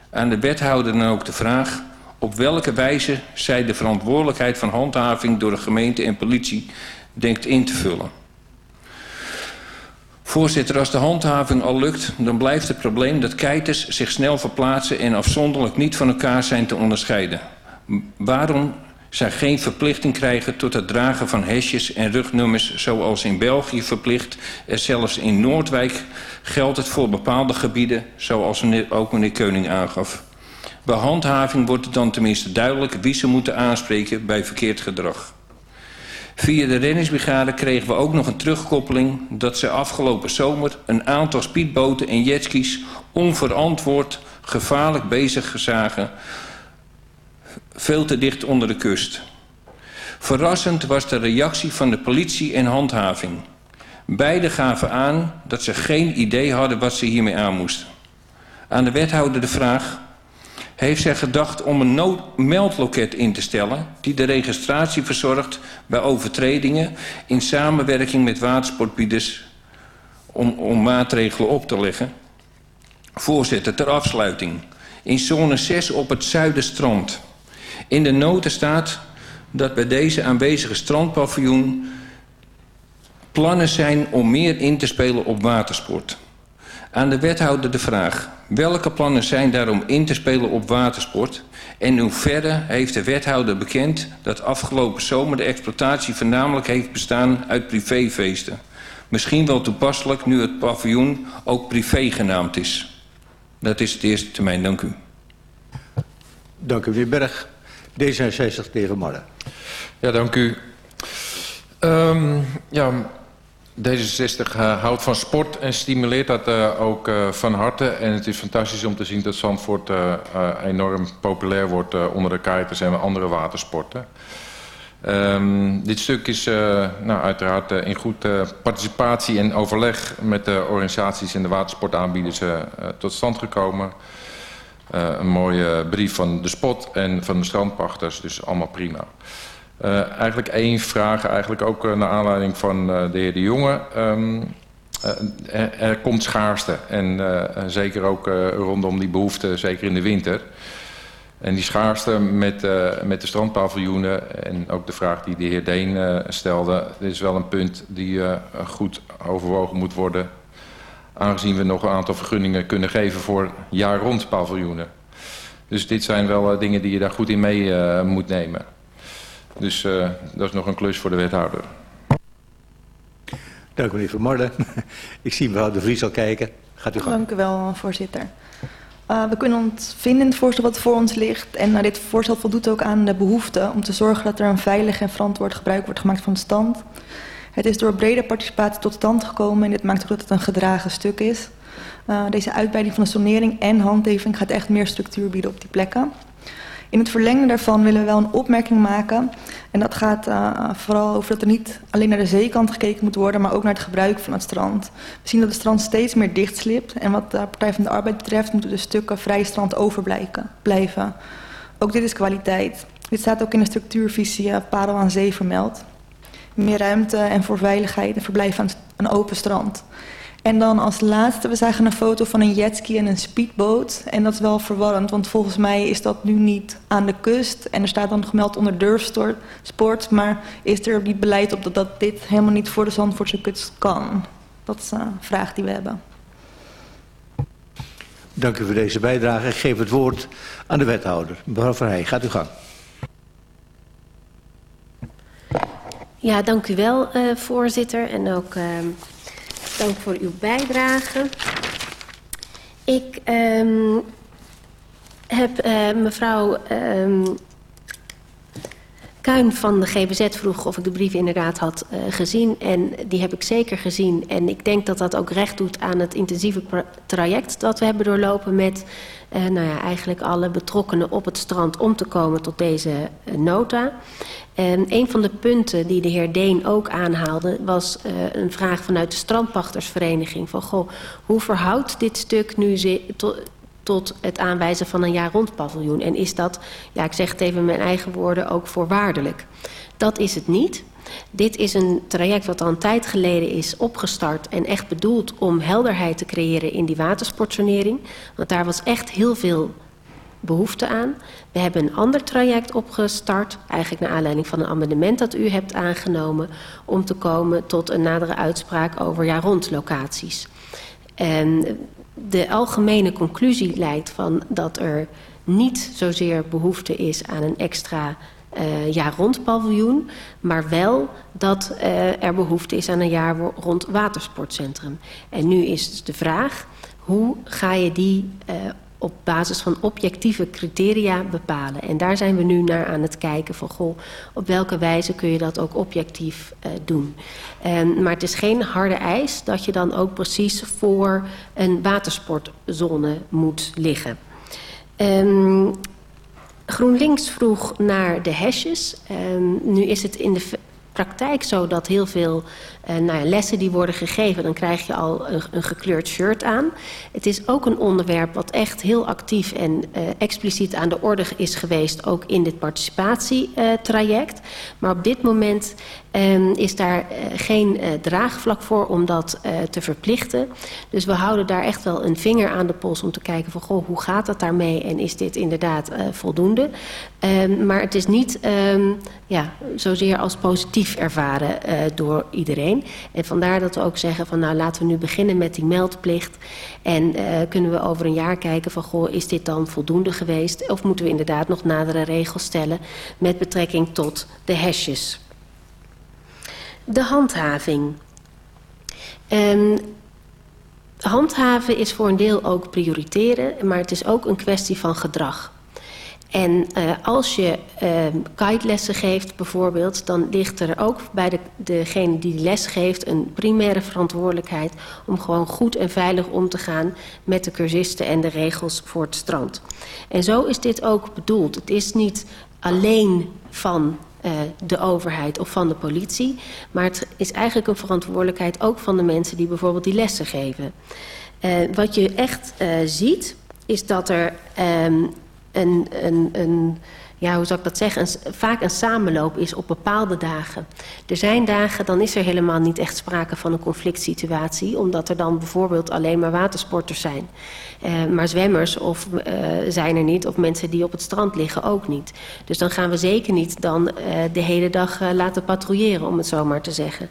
Aan de wethouder dan ook de vraag op welke wijze zij de verantwoordelijkheid van handhaving door de gemeente en politie denkt in te vullen. Voorzitter, als de handhaving al lukt, dan blijft het probleem dat keiters zich snel verplaatsen en afzonderlijk niet van elkaar zijn te onderscheiden. Waarom zij geen verplichting krijgen tot het dragen van hesjes en rugnummers zoals in België verplicht. En zelfs in Noordwijk geldt het voor bepaalde gebieden zoals ook meneer Keuning aangaf. Bij handhaving wordt het dan tenminste duidelijk wie ze moeten aanspreken bij verkeerd gedrag. Via de reddingsbrigade kregen we ook nog een terugkoppeling dat ze afgelopen zomer een aantal speedboten en jetskis onverantwoord gevaarlijk bezig zagen veel te dicht onder de kust. Verrassend was de reactie van de politie en handhaving. Beide gaven aan dat ze geen idee hadden wat ze hiermee aan moesten. Aan de wethouder de vraag... heeft zij gedacht om een noodmeldloket in te stellen... die de registratie verzorgt bij overtredingen... in samenwerking met watersportbieders om, om maatregelen op te leggen? Voorzitter, ter afsluiting. In zone 6 op het Zuiderstrand in de noten staat dat bij deze aanwezige strandpaviljoen plannen zijn om meer in te spelen op watersport. Aan de wethouder de vraag, welke plannen zijn daarom in te spelen op watersport? En hoe verder heeft de wethouder bekend dat afgelopen zomer de exploitatie voornamelijk heeft bestaan uit privéfeesten? Misschien wel toepasselijk nu het paviljoen ook privé genaamd is. Dat is het eerste termijn, dank u. Dank u, meneer Berg. D66 tegen Marden. Ja, dank u. Um, ja, D66 uh, houdt van sport en stimuleert dat uh, ook uh, van harte. En het is fantastisch om te zien dat Zandvoort enorm populair wordt onder de kiters en andere watersporten. Um, dit stuk is nou, uiteraard in goed participatie en overleg met de organisaties en de watersportaanbieders tot stand gekomen. Uh, een mooie brief van de spot en van de strandpachters, dus allemaal prima. Uh, eigenlijk één vraag, eigenlijk ook uh, naar aanleiding van de heer De Jonge. Er, er, komt schaarste en zeker ook rondom die behoefte, zeker in de winter. En die schaarste met, met de strandpaviljoenen en ook de vraag die de heer Deen stelde... is wel een punt die goed overwogen moet worden aangezien we nog een aantal vergunningen kunnen geven voor jaar rond paviljoenen. Dus dit zijn wel uh, dingen die je daar goed in mee uh, moet nemen. Dus uh, dat is nog een klus voor de wethouder. Dank meneer Vermarden. *laughs* Ik zie mevrouw de Vries al kijken. Gaat u gang. Dank u wel, voorzitter. Uh, we kunnen ons vinden in het voorstel wat voor ons ligt. En uh, dit voorstel voldoet ook aan de behoefte om te zorgen dat er een veilig en verantwoord gebruik wordt gemaakt van de stand. Het is door brede participatie tot stand gekomen en dit maakt ook dat het een gedragen stuk is. Uh, deze uitbreiding van de sonering en handheving gaat echt meer structuur bieden op die plekken. In het verlengde daarvan willen we wel een opmerking maken. En dat gaat uh, vooral over dat er niet alleen naar de zeekant gekeken moet worden, maar ook naar het gebruik van het strand. We zien dat het strand steeds meer dichtslipt. En wat de Partij van de Arbeid betreft moeten de stukken vrij strand overblijven. Ook dit is kwaliteit. Dit staat ook in de structuurvisie uh, Parel aan Zee vermeld meer ruimte en voor veiligheid en verblijf aan een open strand. En dan als laatste, we zagen een foto van een jetski en een speedboot. En dat is wel verwarrend, want volgens mij is dat nu niet aan de kust. En er staat dan gemeld onder durfsport. Maar is er niet beleid op dat, dat dit helemaal niet voor de Zandvoortse kust kan? Dat is een vraag die we hebben. Dank u voor deze bijdrage. Ik geef het woord aan de wethouder. Mevrouw Verheij, gaat u gang. Ja, dank u wel, uh, voorzitter. En ook uh, dank voor uw bijdrage. Ik um, heb uh, mevrouw um, Kuin van de GBZ vroeg of ik de brief inderdaad had gezien. En die heb ik zeker gezien. En ik denk dat dat ook recht doet aan het intensieve traject dat we hebben doorlopen met uh, nou ja, eigenlijk alle betrokkenen op het strand om te komen tot deze uh, nota. En een van de punten die de heer Deen ook aanhaalde was een vraag vanuit de strandpachtersvereniging. Van goh, hoe verhoudt dit stuk nu tot tot het aanwijzen van een jaar rond paviljoen. En is dat, ja ik zeg het even in mijn eigen woorden, ook voorwaardelijk. Dat is het niet. Dit is een traject wat al een tijd geleden is opgestart en echt bedoeld om helderheid te creëren in die watersportzonering. Want daar was echt heel veel behoefte aan. We hebben een ander traject opgestart, eigenlijk naar aanleiding van een amendement dat u hebt aangenomen, om te komen tot een nadere uitspraak over jaar rond locaties. En de algemene conclusie lijkt van dat er niet zozeer behoefte is aan een extra uh, jaar rond paviljoen, maar wel dat uh, er behoefte is aan een jaar rond watersportcentrum. En nu is dus de vraag, hoe ga je die uh, op basis van objectieve criteria bepalen. En daar zijn we nu naar aan het kijken van... goh, op welke wijze kun je dat ook objectief doen. Maar het is geen harde eis dat je dan ook precies voor een watersportzone moet liggen. Um, GroenLinks vroeg naar de hashjes. Um, nu is het in de praktijk zo dat heel veel uh, nou ja, lessen die worden gegeven... dan krijg je al een, een, gekleurd shirt aan. Het is ook een onderwerp wat echt heel actief en uh, expliciet aan de orde is geweest... ook in dit participatietraject. Maar op dit moment um, is daar geen draagvlak voor om dat te verplichten. Dus we houden daar echt wel een vinger aan de pols om te kijken... van goh, hoe gaat dat daarmee en is dit inderdaad voldoende? Um, maar het is niet um, ja, zozeer als positief ervaren door iedereen. En vandaar dat we ook zeggen van nou laten we nu beginnen met die meldplicht. En uh, kunnen we over een jaar kijken van goh is dit dan voldoende geweest? Of moeten we inderdaad nog nadere regels stellen met betrekking tot de hashjes. De handhaving. Um, handhaven is voor een deel ook prioriteren, maar het is ook een kwestie van gedrag. En uh, als je kitelessen geeft bijvoorbeeld... dan ligt er ook bij de, degene die les geeft een primaire verantwoordelijkheid... om gewoon goed en veilig om te gaan met de cursisten en de regels voor het strand. En zo is dit ook bedoeld. Het is niet alleen van uh, de overheid of van de politie... maar het is eigenlijk een verantwoordelijkheid ook van de mensen die bijvoorbeeld die lessen geven. Uh, wat je echt ziet is dat er um, een, ja, hoe zou ik dat zeggen, vaak een samenloop is op bepaalde dagen. Er zijn dagen, dan is er helemaal niet echt sprake van een conflict situatie, omdat er dan bijvoorbeeld alleen maar watersporters zijn. Uh, maar zwemmers of, uh, zijn er niet, of mensen die op het strand liggen ook niet. Dus dan gaan we zeker niet dan uh, de hele dag laten patrouilleren, om het zo maar te zeggen.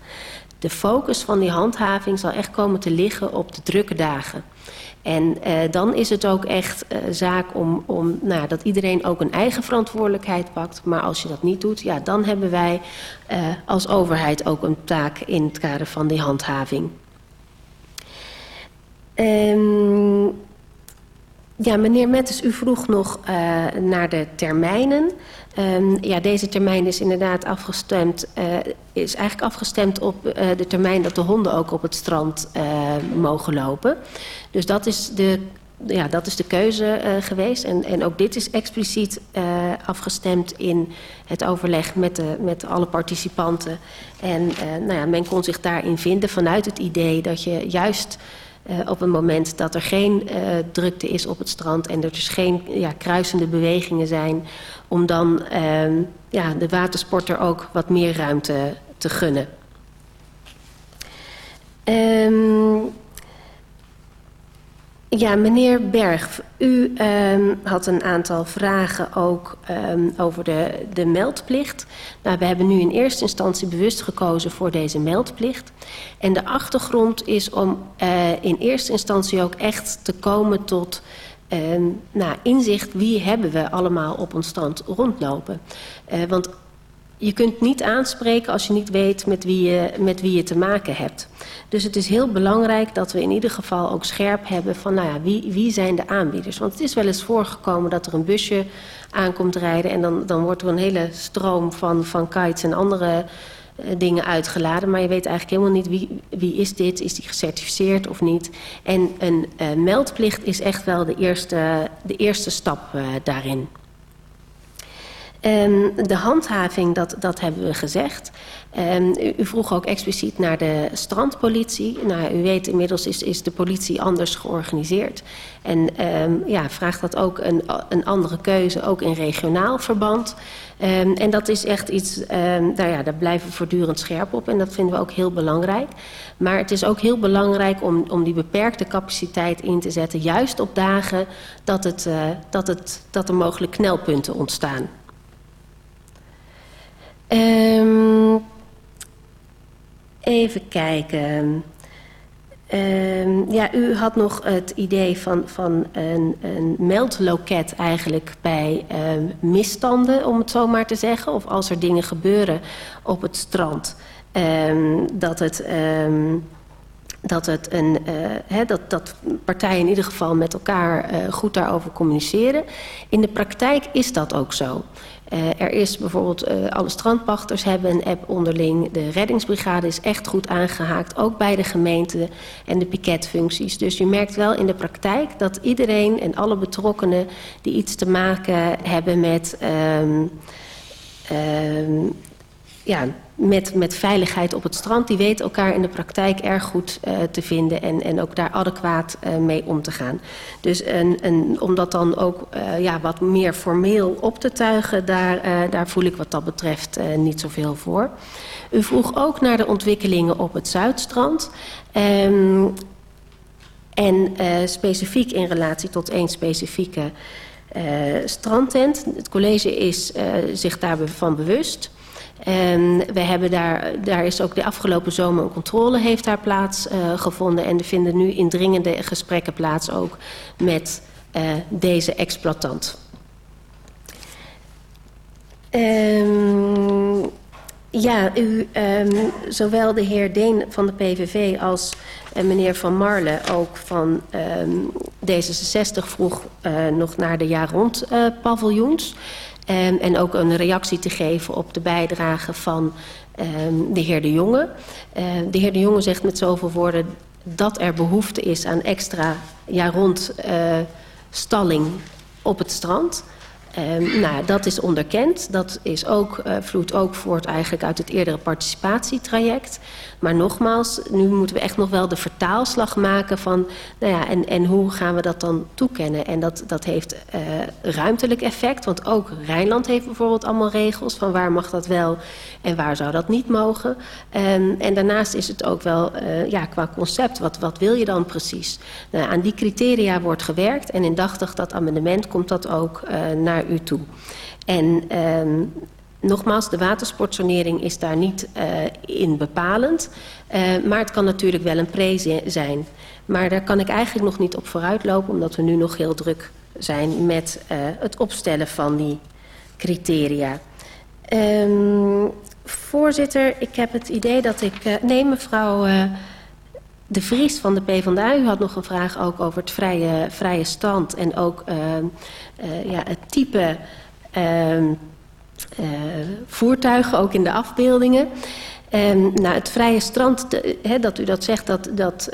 De focus van die handhaving zal echt komen te liggen op de drukke dagen. En uh, dan is het ook echt uh, zaak om, om nou, dat iedereen ook een eigen verantwoordelijkheid pakt. Maar als je dat niet doet, ja, dan hebben wij uh, als overheid ook een taak in het kader van die handhaving. Um, ja, meneer Mettes, u vroeg nog naar de termijnen. Um, ja, deze termijn is inderdaad afgestemd, uh, is eigenlijk afgestemd op uh, de termijn dat de honden ook op het strand uh, mogen lopen. Dus dat is de, ja, dat is de keuze geweest. En, en ook dit is expliciet afgestemd in het overleg met, de, met alle participanten. En nou ja, men kon zich daarin vinden vanuit het idee dat je juist op een moment dat er geen uh, drukte is op het strand en er dus geen ja, kruisende bewegingen zijn, om dan uh, ja, de watersporter ook wat meer ruimte te gunnen. Um, ja, meneer Berg, u um, had een aantal vragen ook um, over de, de meldplicht. Nou, we hebben nu in eerste instantie bewust gekozen voor deze meldplicht. En de achtergrond is om uh, in eerste instantie ook echt te komen tot um, nou, inzicht... wie hebben we allemaal op ons stand rondlopen. Uh, want je kunt niet aanspreken als je niet weet met wie je, met wie je te maken hebt. Dus het is heel belangrijk dat we in ieder geval ook scherp hebben van nou ja, wie, wie zijn de aanbieders. Want het is wel eens voorgekomen dat er een busje aankomt rijden en dan, dan wordt er een hele stroom van, van kites en andere uh, dingen uitgeladen. Maar je weet eigenlijk helemaal niet wie, wie is dit, is die gecertificeerd of niet. En een uh, meldplicht is echt wel de eerste, de eerste stap uh, daarin. Um, de handhaving, dat, dat hebben we gezegd. Um, u, vroeg ook expliciet naar de strandpolitie. Nou, u weet inmiddels is, is de politie anders georganiseerd. En um, ja, vraagt dat ook een, een andere keuze, ook in regionaal verband. En dat is echt iets, nou ja, daar blijven we voortdurend scherp op. En dat vinden we ook heel belangrijk. Maar het is ook heel belangrijk om, om die beperkte capaciteit in te zetten. Juist op dagen dat, het, uh, dat, het, dat er mogelijk knelpunten ontstaan. Um, even kijken. Um, ja, u had nog het idee van, van een, een meldloket eigenlijk bij um, misstanden, om het zo maar te zeggen. Of als er dingen gebeuren op het strand. Dat het... Dat, het een, he, dat, dat partijen in ieder geval met elkaar uh, goed daarover communiceren. In de praktijk is dat ook zo. Uh, er is bijvoorbeeld, uh, alle strandpachters hebben een app onderling. De reddingsbrigade is echt goed aangehaakt, ook bij de gemeente en de piketfuncties. Dus je merkt wel in de praktijk dat iedereen en alle betrokkenen die iets te maken hebben met... Um, um, ja, met, met veiligheid op het strand, die weten elkaar in de praktijk erg goed uh, te vinden en, en ook daar adequaat uh, mee om te gaan. Dus om dat dan ook uh, ja, wat meer formeel op te tuigen, daar, daar voel ik wat dat betreft niet zoveel voor. U vroeg ook naar de ontwikkelingen op het Zuidstrand. Um, en specifiek in relatie tot één specifieke strandtent. Het college is zich daarvan bewust. En we hebben daar, daar is ook de afgelopen zomer een controle heeft daar plaats uh, gevonden. En er vinden nu indringende gesprekken plaats ook met uh, deze exploitant. Um, ja, u, um, zowel de heer Deen van de PVV als uh, meneer Van Marle ook van um, D66 vroeg uh, nog naar de jaar rond paviljoens. Um, en ook een reactie te geven op de bijdrage van um, de heer De Jonge. Uh, de heer De Jonge zegt met zoveel woorden dat er behoefte is aan extra jaar rond uh, stalling op het strand. Um, nou, dat is onderkend. Dat is ook, uh, vloeit ook voort eigenlijk uit het eerdere participatietraject. Maar nogmaals, nu moeten we echt nog wel de vertaalslag maken van... Nou ja, en, en hoe gaan we dat dan toekennen? En dat, dat heeft uh, ruimtelijk effect. Want ook Rijnland heeft bijvoorbeeld allemaal regels... van waar mag dat wel en waar zou dat niet mogen. Um, en daarnaast is het ook wel uh, ja, qua concept. Wat, wat wil je dan precies? Nou, aan die criteria wordt gewerkt. En indachtig dat amendement komt dat ook uh, u toe. En um, nogmaals, de watersportzonering is daar niet uh, in bepalend. Uh, maar het kan natuurlijk wel een pre zijn. Maar daar kan ik eigenlijk nog niet op vooruitlopen... omdat we nu nog heel druk zijn met uh, het opstellen van die criteria. Um, voorzitter, ik heb het idee dat ik... Nee, mevrouw De Vries van de PvdA... u had nog een vraag ook over het vrije, vrije stand... en ook uh, uh, ja, het type... Uh, uh, voertuigen, ook in de afbeeldingen. Um, nou, het vrije strand, dat u dat zegt, dat, dat,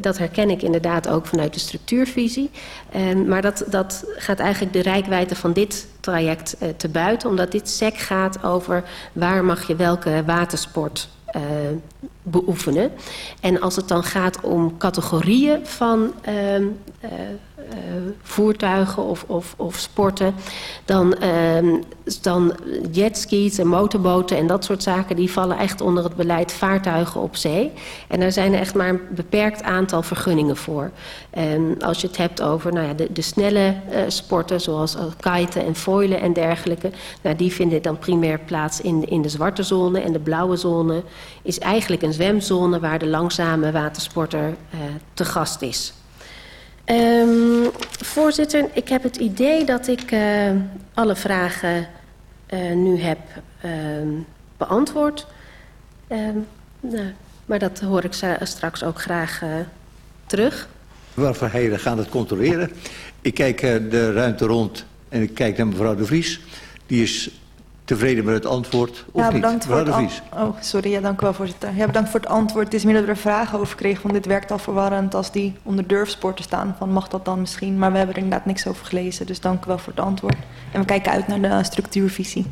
dat herken ik inderdaad ook vanuit de structuurvisie. Um, maar dat, dat gaat eigenlijk de rijkwijde van dit traject te buiten, omdat dit SEC gaat over waar mag je welke watersport uh, beoefenen. En als het dan gaat om categorieën van uh, uh, voertuigen of, of, of sporten, dan, uh, dan jetskis en motorboten en dat soort zaken, die vallen echt onder het beleid vaartuigen op zee. En daar zijn er echt maar een beperkt aantal vergunningen voor. Um, als je het hebt over nou ja, de, de snelle uh, sporten, zoals kiten en foilen en dergelijke, nou, die vinden dan primair plaats in, in de zwarte zone. En de blauwe zone is eigenlijk een zwemzone waar de langzame watersporter uh, te gast is. Um, voorzitter, ik heb het idee dat ik uh, alle vragen uh, nu heb uh, beantwoord. Uh, nou, maar dat hoor ik straks ook graag uh, terug. Mevrouw Verheijden gaat het controleren. Ik kijk de ruimte rond en ik kijk naar mevrouw De Vries. Die is tevreden met het antwoord, of ja, bedankt niet? Voor het oh, sorry. Ja, dank u wel, voorzitter. Ja, bedankt voor het antwoord. Het is meer dat we er vragen over kregen, want dit werkt al verwarrend als die onder durfsporten staan. Van mag dat dan misschien? Maar we hebben er inderdaad niks over gelezen, dus dank u wel voor het antwoord. En we kijken uit naar de structuurvisie.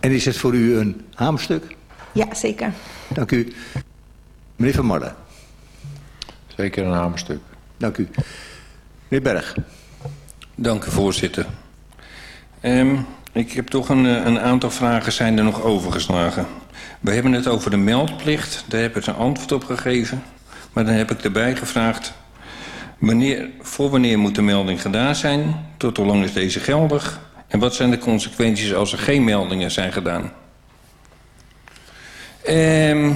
En is het voor u een hamerstuk? Ja, zeker. Dank u. Meneer Van Marlen. Zeker een hamerstuk. Dank u. Meneer Berg. Dank u, voorzitter. Um, ik heb toch een, eh, een aantal vragen zijn er nog overgeslagen. We hebben het over de meldplicht. Daar heb ik een antwoord op gegeven. Maar dan heb ik erbij gevraagd... Wanneer, voor wanneer moet de melding gedaan zijn? Tot hoe lang is deze geldig? En wat zijn de consequenties als er geen meldingen zijn gedaan? Ehm,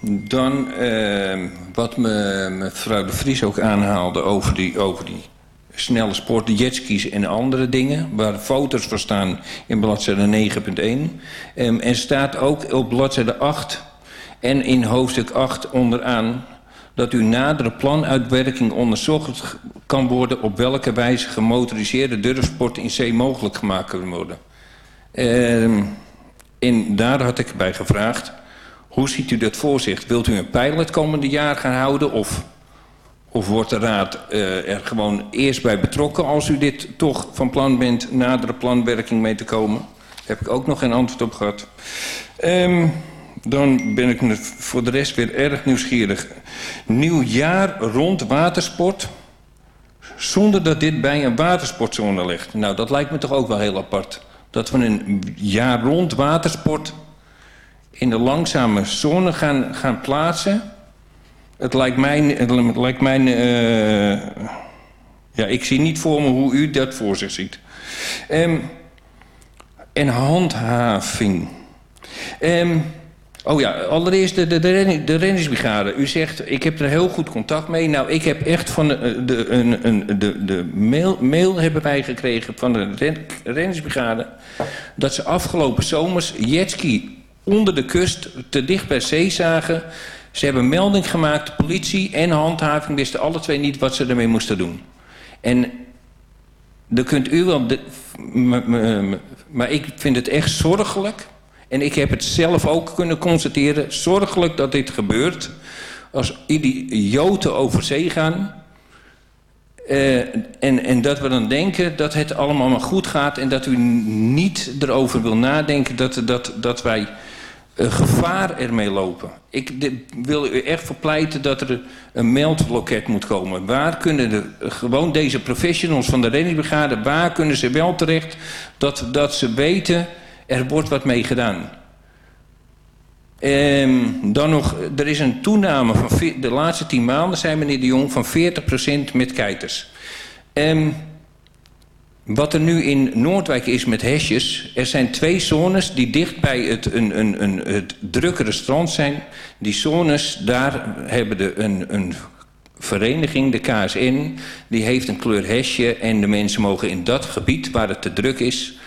dan ehm, wat me, mevrouw de Vries ook aanhaalde over die, over die snelle sport, jetskis en andere dingen... waar foto's voor staan in bladzijde 9.1. Um, en staat ook op bladzijde 8 en in hoofdstuk 8 onderaan... dat uw nadere planuitwerking onderzocht kan worden... op welke wijze gemotoriseerde durfsport in zee mogelijk gemaakt kunnen worden. Um, en daar had ik bij gevraagd... hoe ziet u dat voor zich? Wilt u een pilot komende jaar gaan houden... of of wordt de Raad uh, er gewoon eerst bij betrokken als u dit toch van plan bent nadere planwerking mee te komen? Daar heb ik ook nog geen antwoord op gehad. Um, dan ben ik voor de rest weer erg nieuwsgierig. Nieuw jaar rond watersport zonder dat dit bij een watersportzone ligt. Nou, dat lijkt me toch ook wel heel apart. Dat we een jaar rond watersport in de langzame zone gaan, gaan plaatsen het lijkt mij... Het lijkt mij uh, ja, ik zie niet voor me hoe u dat voor zich ziet. Um, en handhaving. Um, oh ja, allereerst de, de, de. U zegt, ik heb er heel goed contact mee. Nou, ik heb echt van de, de, een, een, de, de mail, mail hebben wij gekregen van de ren, renningsbrigade... dat ze afgelopen zomers jetski onder de kust te dicht bij zee zagen... Ze hebben melding gemaakt, de politie en handhaving wisten alle twee niet wat ze ermee moesten doen. En dan kunt u wel... De, maar ik vind het echt zorgelijk. En ik heb het zelf ook kunnen constateren. Zorgelijk dat dit gebeurt. Als idioten over zee gaan. Uh, en, en dat we dan denken dat het allemaal maar goed gaat... en dat u niet erover wil nadenken dat, dat, dat wij gevaar ermee lopen. Ik wil u echt verpleiten dat er een meldloket moet komen. Waar kunnen de, gewoon deze professionals van de reddingsbrigade... waar kunnen ze wel terecht dat, dat ze weten... er wordt wat mee gedaan. Um, dan nog, er is een toename van de laatste tien maanden... zijn meneer de Jong van 40% met keiters. Um, wat er nu in Noordwijk is met hesjes... er zijn twee zones die dicht bij het, een, een, een, het drukkere strand zijn. Die zones, daar hebben de, een, een vereniging, de KSN... die heeft een kleur hesje en de mensen mogen in dat gebied waar het te druk is...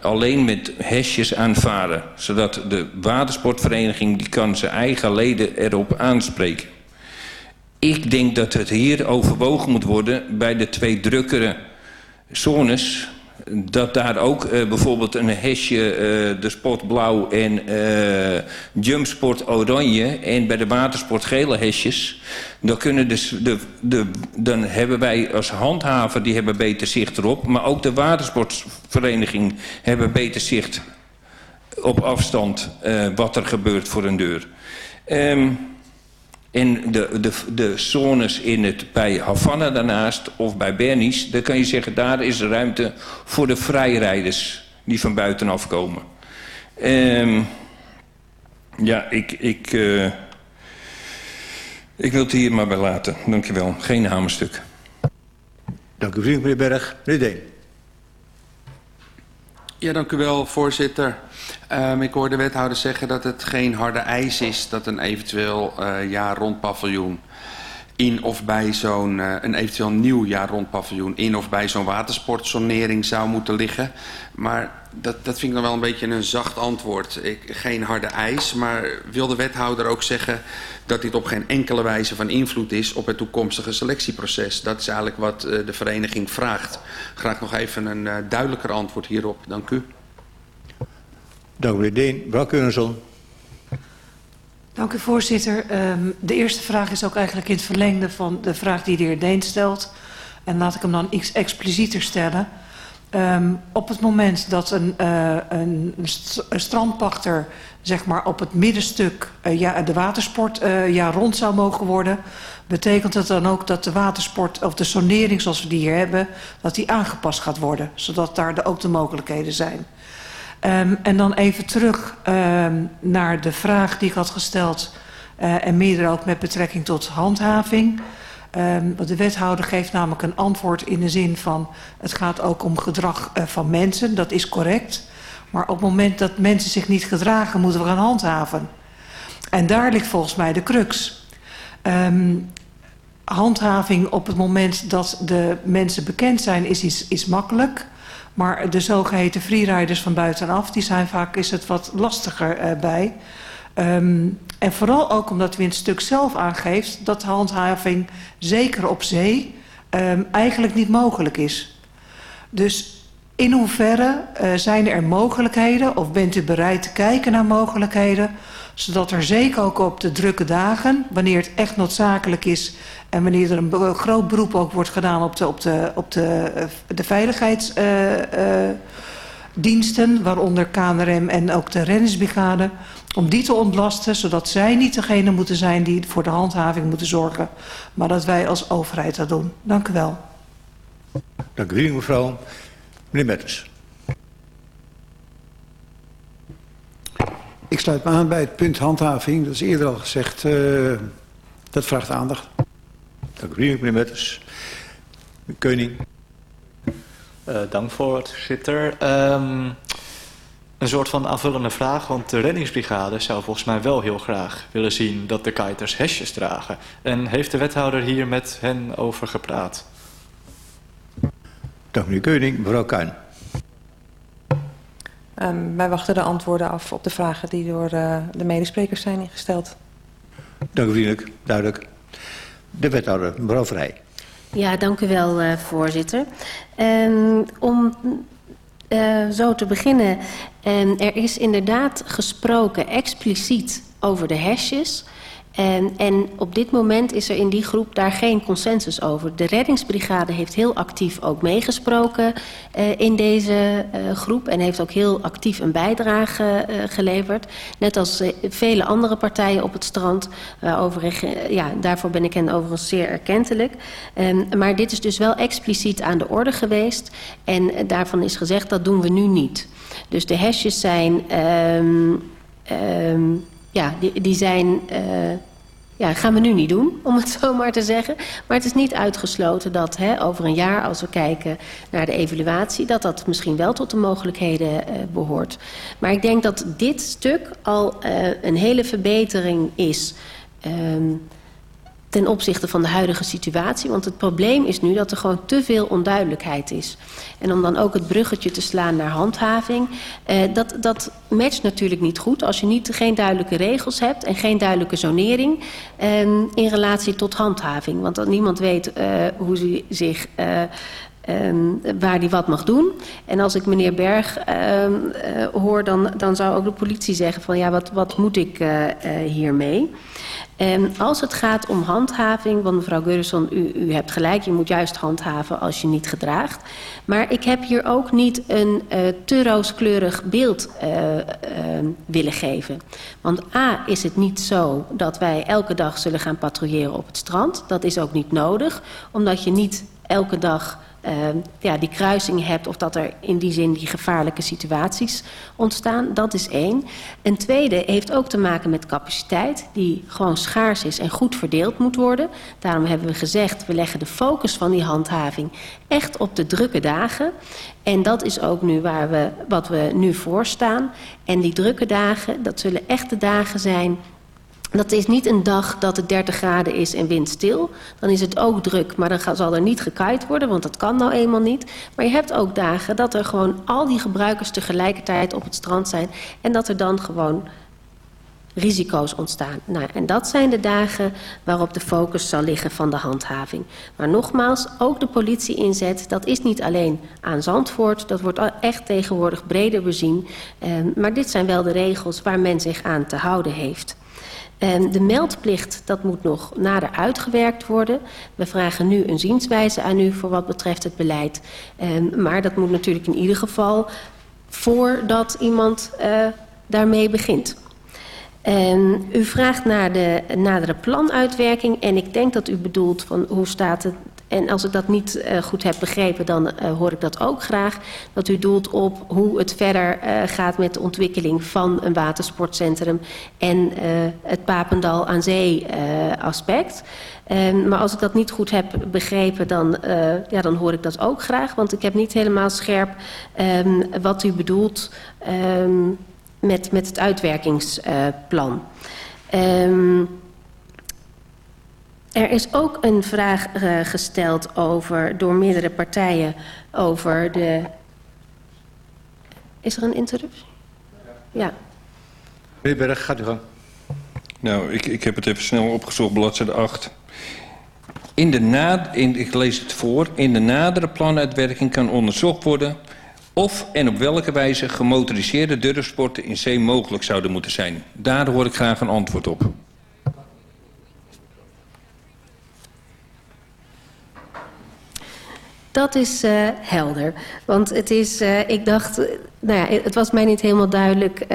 alleen met hesjes aanvaren. Zodat de watersportvereniging die kan zijn eigen leden erop aanspreken. Ik denk dat het hier overwogen moet worden bij de twee drukkere zones dat daar ook uh, bijvoorbeeld een hesje uh, de sport blauw en uh, jumpsport oranje en bij de watersport gele hesjes. Dan, kunnen dus de, de, dan hebben wij als handhaver die hebben beter zicht erop. Maar ook de watersportvereniging hebben beter zicht op afstand wat er gebeurt voor een deur. Um, in de, de, de zones in het, bij Havana daarnaast of bij Bernice... dan kan je zeggen, daar is ruimte voor de vrijrijders die van buitenaf komen. Um, ja, ik, ik, uh, ik wil het hier maar bij laten. Dank je wel. Geen hamerstuk. Dank u, vriend, meneer Berg. Meneer. Ja, dank u wel, voorzitter. Um, ik hoor de wethouder zeggen dat het geen harde eis is dat een eventueel uh, jaar rond paviljoen in of bij zo'n uh, een eventueel nieuw jaar rond paviljoen in of bij zo'n watersportzonering zou moeten liggen. Maar dat, dat vind ik dan wel een beetje een zacht antwoord. Ik, geen harde eis, maar wil de wethouder ook zeggen dat dit op geen enkele wijze van invloed is op het toekomstige selectieproces? Dat is eigenlijk wat uh, de vereniging vraagt. Graag nog even een uh, duidelijker antwoord hierop. Dank u. Dank u meneer Deen. Mevrouw. Dank u voorzitter. Um, de eerste vraag is ook eigenlijk in het verlengde van de vraag die de heer Deen stelt. En laat ik hem dan iets explicieter stellen. Um, op het moment dat een, uh, een, strandpachter zeg maar, op het middenstuk uh, ja, de watersport uh, ja, rond zou mogen worden... betekent dat dan ook dat de watersport of de sonering zoals we die hier hebben... dat die aangepast gaat worden, zodat daar de, ook de mogelijkheden zijn. Um, en dan even terug um, naar de vraag die ik had gesteld... En meer ook met betrekking tot handhaving... Um, de wethouder geeft namelijk een antwoord in de zin van... het gaat ook om gedrag uh, van mensen, dat is correct. Maar op het moment dat mensen zich niet gedragen, moeten we gaan handhaven. En daar ligt volgens mij de crux. Um, handhaving op het moment dat de mensen bekend zijn is, is, is makkelijk... Maar de zogeheten freeriders van buitenaf, die zijn vaak is het wat lastiger uh, bij... Um, en vooral ook omdat u in stuk zelf aangeeft dat handhaving zeker op zee um, eigenlijk niet mogelijk is. Dus in hoeverre uh, zijn er mogelijkheden of bent u bereid te kijken naar mogelijkheden zodat er zeker ook op de drukke dagen, wanneer het echt noodzakelijk is en wanneer er een groot beroep ook wordt gedaan op de, op de, op de, de veiligheidsdiensten, uh, uh, waaronder KNRM en ook de reddingsbrigade, om die te ontlasten, zodat zij niet degene moeten zijn die voor de handhaving moeten zorgen, maar dat wij als overheid dat doen. Dank u wel. Dank u, mevrouw. Meneer Metters. Ik sluit me aan bij het punt handhaving. Dat is eerder al gezegd. Uh, dat vraagt aandacht. Dank u, meneer Metters. Meneer Keuning. Uh, dank, voorzitter. Um, een soort van aanvullende vraag, want de reddingsbrigade zou volgens mij wel heel graag willen zien dat de kiters hesjes dragen. En heeft de wethouder hier met hen over gepraat? Dank meneer Keuning. Mevrouw Kuin. Um, wij wachten de antwoorden af op de vragen die door uh, de medesprekers zijn ingesteld. Dank u vriendelijk, duidelijk. De wethouder, mevrouw Vrij. Ja, dank u wel, uh, voorzitter. Um, om uh, zo te beginnen, um, er is inderdaad gesproken expliciet over de hashjes... En, en op dit moment is er in die groep daar geen consensus over. De reddingsbrigade heeft heel actief ook meegesproken uh, in deze uh, groep... en heeft ook heel actief een bijdrage uh, geleverd. Net als vele andere partijen op het strand. Ja, daarvoor ben ik hen overigens zeer erkentelijk. Um, maar dit is dus wel expliciet aan de orde geweest. En daarvan is gezegd, dat doen we nu niet. Dus de hashjes zijn... Um, um, ja, die, die zijn... Uh, ja, gaan we nu niet doen, om het *laughs* zo maar te zeggen. Maar het is niet uitgesloten dat hè, over een jaar, als we kijken naar de evaluatie... dat dat misschien wel tot de mogelijkheden uh, behoort. Maar ik denk dat dit stuk al uh, een hele verbetering is... Um, ten opzichte van de huidige situatie. Want het probleem is nu dat er gewoon te veel onduidelijkheid is. En om dan ook het bruggetje te slaan naar handhaving... Eh, dat, dat matcht natuurlijk niet goed als je niet, geen duidelijke regels hebt... en geen duidelijke zonering eh, in relatie tot handhaving. Want dat niemand weet uh, hoe ze zich... Uh, Um, waar die wat mag doen. En als ik meneer Berg um, uh, hoor, dan, dan zou ook de politie zeggen van ja, wat, wat moet ik uh, uh, hiermee? En als het gaat om handhaving, want mevrouw Gurrison, u, u hebt gelijk, je moet juist handhaven als je niet gedraagt. Maar ik heb hier ook niet een uh, te rooskleurig beeld uh, uh, willen geven. Want A is het niet zo dat wij elke dag zullen gaan patrouilleren op het strand. Dat is ook niet nodig, omdat je niet elke dag uh, ja, die kruising hebt... of dat er in die zin die gevaarlijke situaties ontstaan. Dat is één. Een tweede heeft ook te maken met capaciteit... die gewoon schaars is en goed verdeeld moet worden. Daarom hebben we gezegd, we leggen de focus van die handhaving... echt op de drukke dagen. En dat is ook nu waar we, wat we nu voor staan. En die drukke dagen, dat zullen echte dagen zijn Dat is niet een dag dat het 30 graden is en windstil. Dan is het ook druk, maar dan zal er niet gekaaid worden, want dat kan nou eenmaal niet. Maar je hebt ook dagen dat er gewoon al die gebruikers tegelijkertijd op het strand zijn... en dat er dan gewoon risico's ontstaan. Nou, en dat zijn de dagen waarop de focus zal liggen van de handhaving. Maar nogmaals, ook de politie inzet, dat is niet alleen aan Zandvoort... dat wordt echt tegenwoordig breder bezien. Ehm, maar dit zijn wel de regels waar men zich aan te houden heeft. Ehm, de meldplicht, dat moet nog nader uitgewerkt worden. We vragen nu een zienswijze aan u voor wat betreft het beleid. Ehm, maar dat moet natuurlijk in ieder geval voordat iemand uh, daarmee begint. En u vraagt naar de nadere planuitwerking en ik denk dat u bedoelt van hoe staat het... En als ik dat niet uh, goed heb begrepen, dan uh, hoor ik dat ook graag. Dat u doelt op hoe het verder uh, gaat met de ontwikkeling van een watersportcentrum en het Papendal aan zee aspect. Um, maar als ik dat niet goed heb begrepen, dan, ja, dan hoor ik dat ook graag. Want ik heb niet helemaal scherp um, wat u bedoelt... Um, met, met het uitwerkingsplan. Um, er is ook een vraag uh, gesteld over, door meerdere partijen over de... Is er een interruptie? Ja. Meneer Berg, gaat u gang. Nou, ik, ik heb het even snel opgezocht, bladzijde 8. In de na, in, ik lees het voor. In de nadere planuitwerking kan onderzocht worden of en op welke wijze gemotoriseerde durfsporten in zee mogelijk zouden moeten zijn. Daar hoor ik graag een antwoord op. Dat is uh, helder. Want het is, uh, ik dacht, nou ja, het was mij niet helemaal duidelijk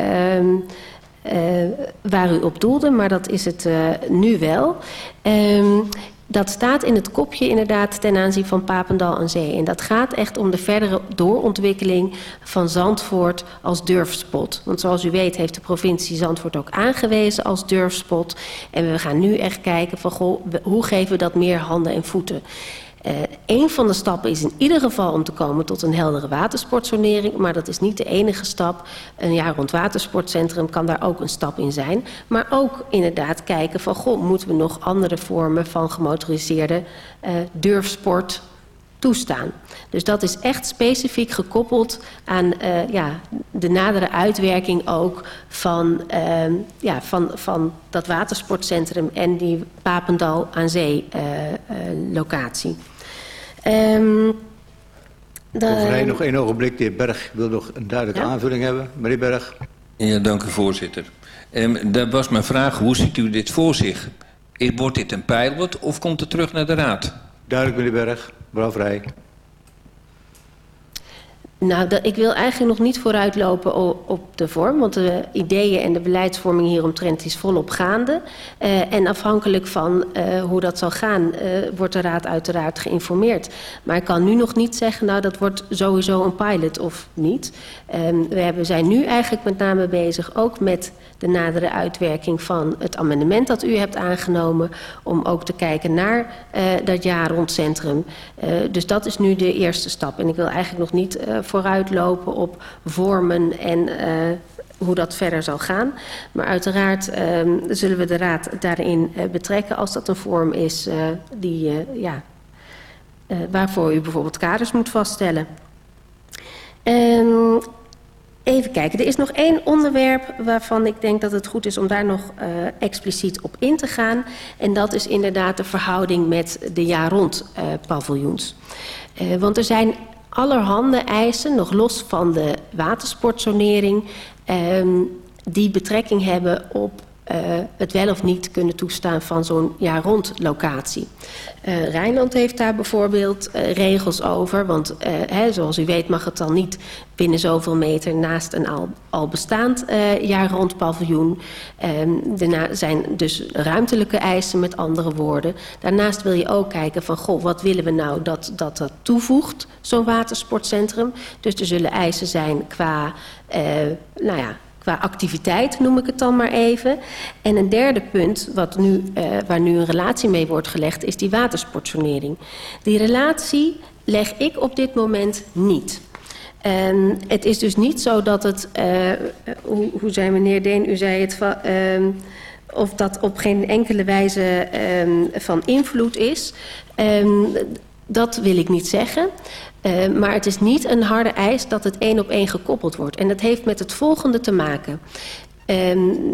waar u op doelde, maar dat is het nu wel. Um, dat staat in het kopje inderdaad ten aanzien van Papendal aan Zee. En dat gaat echt om de verdere doorontwikkeling van Zandvoort als durfspot. Want zoals u weet heeft de provincie Zandvoort ook aangewezen als durfspot. En we gaan nu echt kijken van goh, hoe geven we dat meer handen en voeten. Uh, een van de stappen is in ieder geval om te komen tot een heldere watersportzonering. Maar dat is niet de enige stap. Een jaar rond watersportcentrum kan daar ook een stap in zijn. Maar ook inderdaad kijken van, goh, moeten we nog andere vormen van gemotoriseerde uh, durfsport toestaan. Dus dat is echt specifiek gekoppeld aan uh, ja, de nadere uitwerking ook van, uh, ja, van, van dat watersportcentrum en die Papendal aan zee locatie. Um, de... nog één ogenblik. De heer Berg wil nog een duidelijke ja? aanvulling hebben. Meneer Berg. Ja, dank u voorzitter. Um, daar was mijn vraag, hoe ziet u dit voor zich? Wordt dit een pilot of komt het terug naar de raad? Duidelijk, meneer Berg. Mevrouw Vrij. Nou, ik wil eigenlijk nog niet vooruitlopen op de vorm, want de ideeën en de beleidsvorming hieromtrent is volop gaande. Uh, en afhankelijk van uh, hoe dat zal gaan, uh, wordt de Raad uiteraard geïnformeerd. Maar ik kan nu nog niet zeggen, nou dat wordt sowieso een pilot of niet. Um, we hebben, zijn nu eigenlijk met name bezig ook met de nadere uitwerking van het amendement dat u hebt aangenomen, om ook te kijken naar dat jaar rond centrum. dus dat is nu de eerste stap. En ik wil eigenlijk nog niet vooruitlopen op vormen en uh, hoe dat verder zal gaan. Maar uiteraard uh, zullen we de raad daarin uh, betrekken als dat een vorm is uh, die, ja, waarvoor u bijvoorbeeld kaders moet vaststellen. Um, Even kijken, er is nog één onderwerp waarvan ik denk dat het goed is om daar nog expliciet op in te gaan. En dat is inderdaad de verhouding met de jaar rond paviljoens. Want er zijn allerhande eisen, nog los van de watersportzonering, um, die betrekking hebben op uh, het wel of niet kunnen toestaan van zo'n jaar rond locatie. Uh, Rijnland heeft daar bijvoorbeeld uh, regels over, want hè, zoals u weet mag het dan niet binnen zoveel meter naast een al, al bestaand jaar rond paviljoen. Um, daarna zijn dus ruimtelijke eisen met andere woorden. Daarnaast wil je ook kijken van goh, wat willen we nou dat dat, dat toevoegt, zo'n watersportcentrum. Dus er zullen eisen zijn qua, nou ja, qua activiteit, noem ik het dan maar even. En een derde punt, wat nu, uh, waar nu een relatie mee wordt gelegd, is die watersportsonering. Die relatie leg ik op dit moment niet. En het is dus niet zo dat het, uh, hoe, hoe zei meneer Deen, u zei het, uh, of dat op geen enkele wijze ehm, van invloed is, ehm, dat wil ik niet zeggen. Uh, maar het is niet een harde eis dat het één op één gekoppeld wordt. En dat heeft met het volgende te maken. Uh,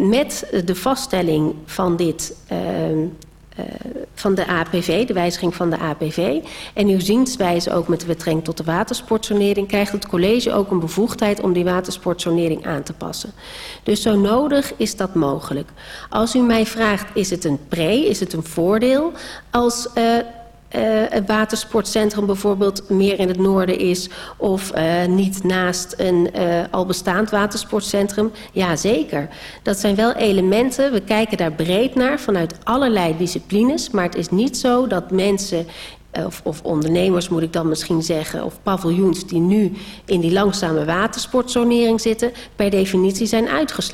met de vaststelling van dit... Uh, uh, van de APV, de wijziging van de APV. En uw zienswijze ook met betrekking tot de watersportzonering... krijgt het college ook een bevoegdheid om die watersportzonering aan te passen. Dus zo nodig is dat mogelijk. Als u mij vraagt, is het een pre, is het een voordeel... als uh, het watersportcentrum bijvoorbeeld meer in het noorden is... of uh, niet naast een uh, al bestaand watersportcentrum? Ja, zeker. Dat zijn wel elementen, we kijken daar breed naar vanuit allerlei disciplines... maar het is niet zo dat mensen of, of, ondernemers moet ik dan misschien zeggen... of paviljoens die nu in die langzame watersportzonering zitten... per definitie zijn uitgesloten.